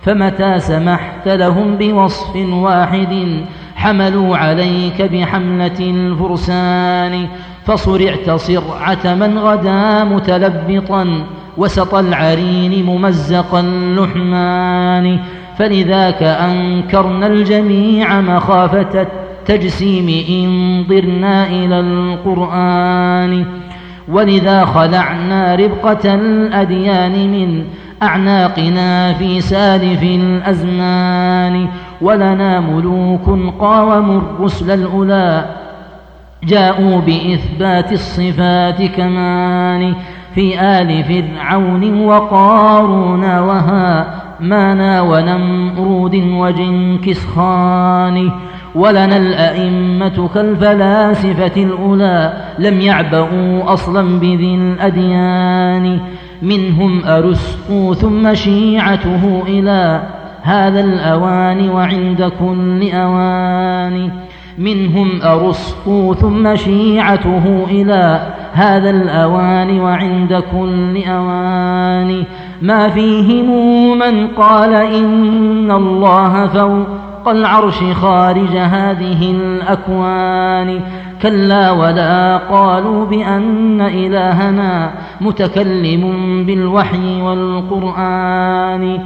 فمتى سمحت لهم بوصف واحد حملوا عليك بحملة الفرسان. فصرعت صرعة من غدا متلبطا وسط العرين ممزق اللحمان فلذاك أنكرنا الجميع مخافة التجسيم إن ضرنا إلى القرآن. ولذا خلعنا ربقة الأديان من أعناقنا في سالف الأزمان. ولنا ملوك قاوموا الرسل الأولى جاءوا بإثبات الصفات كمان. في آل فرعون وقارون وهامان ونمرود وجنكس خان ولنا الأئمة كالفلاسفة الأولى لم يعبؤوا أصلا بذي الأديان. منهم أرسطو ثم شيعته إلى هذا الأوان وعند كل أوان. منهم أرسطو ثم شيعته إلى هذا الأوان وعند كل أوان ما فيهم من قال إن الله فوق العرش خارج هذه الأكوان كلا ولا قالوا بأن إلهنا متكلم بالوحي والقرآن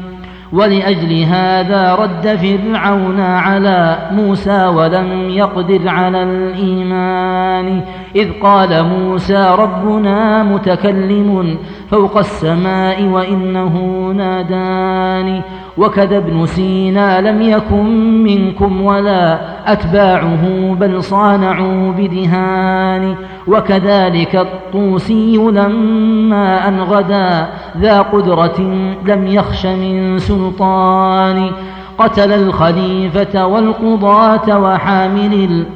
ولأجل هذا رد فرعون على موسى ولم يقدر على الإيمان إذ قال موسى ربنا متكلم فوق السماء وإنه ناداني وكذا ابن سينا لم يكن منكم ولا أتباعه بل صانعوا بدهان وكذلك الطوسي لما أن غدا ذا قدرة لم يخش من سلطان قتل الخليفة والقضاة وحامل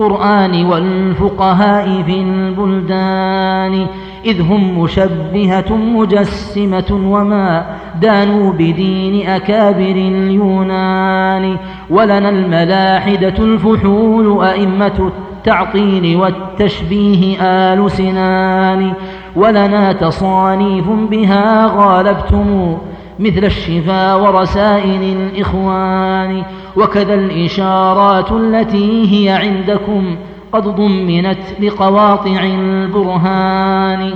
القرآن والفقهاء في البلدان إذ هم مشبهة مجسمة وما دانوا بدين أكابر اليونان. ولنا الملاحدة الفحول أئمة التعطيل والتشبيه آل سنان. ولنا تصانيف بها غالبتم مثل الشفا ورسائل الإخوان وكذا الإشارات التي هي عندكم قد ضمنت بقواطع البرهان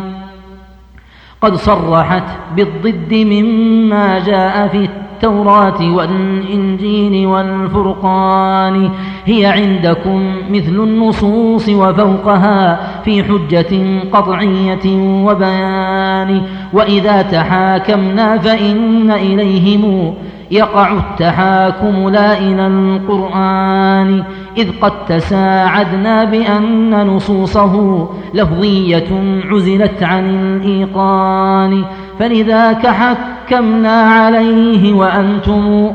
قد صرحت بالضد مما جاء في التوراة والإنجيل والفرقان. هي عندكم مثل النصوص وفوقها في حجة قطعية وبيان. وإذا تحاكمنا فإن إليهم يقع التحاكم لا إلى القرآن إذ قد تساعدنا بأن نصوصه لفظية عزلت عن الإيقان. فلذاك حكمنا عليه وأنتم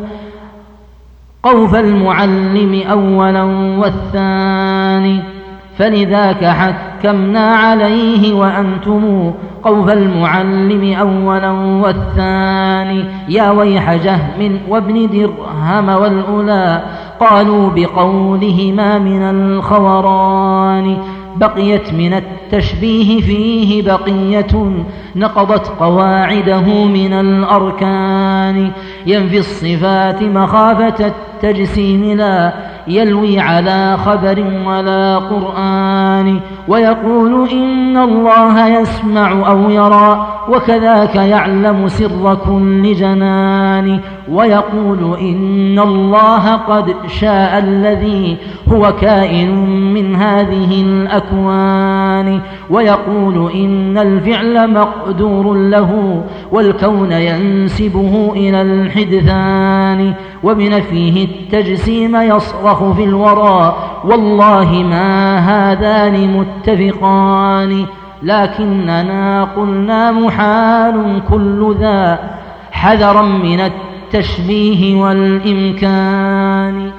قوف المعلم أولا والثاني. فلذاك حكمنا عليه وأنتم قوف المعلم أولا والثاني. يا ويح جهم وابن درهم والأولى قالوا بقولهما من الخوران. بقيت من التشبيه فيه بقية نقضت قواعده من الأركان. ينفي الصفات مخافة التجسيم لا يلوي على خبر ولا قرآن. ويقول إن الله يسمع أو يرى وكذاك يعلم سر كل جنان ويقول إن الله قد شاء الذي هو كائن من هذه الأكوان ويقول إن الفعل مقدور له والكون ينسبه إلى الحدثان وبنفيه التجسيم يصرخ في الورى والله ما هذان متفقان لكننا قلنا محال كل ذا حذرا من التشبيه والإمكان.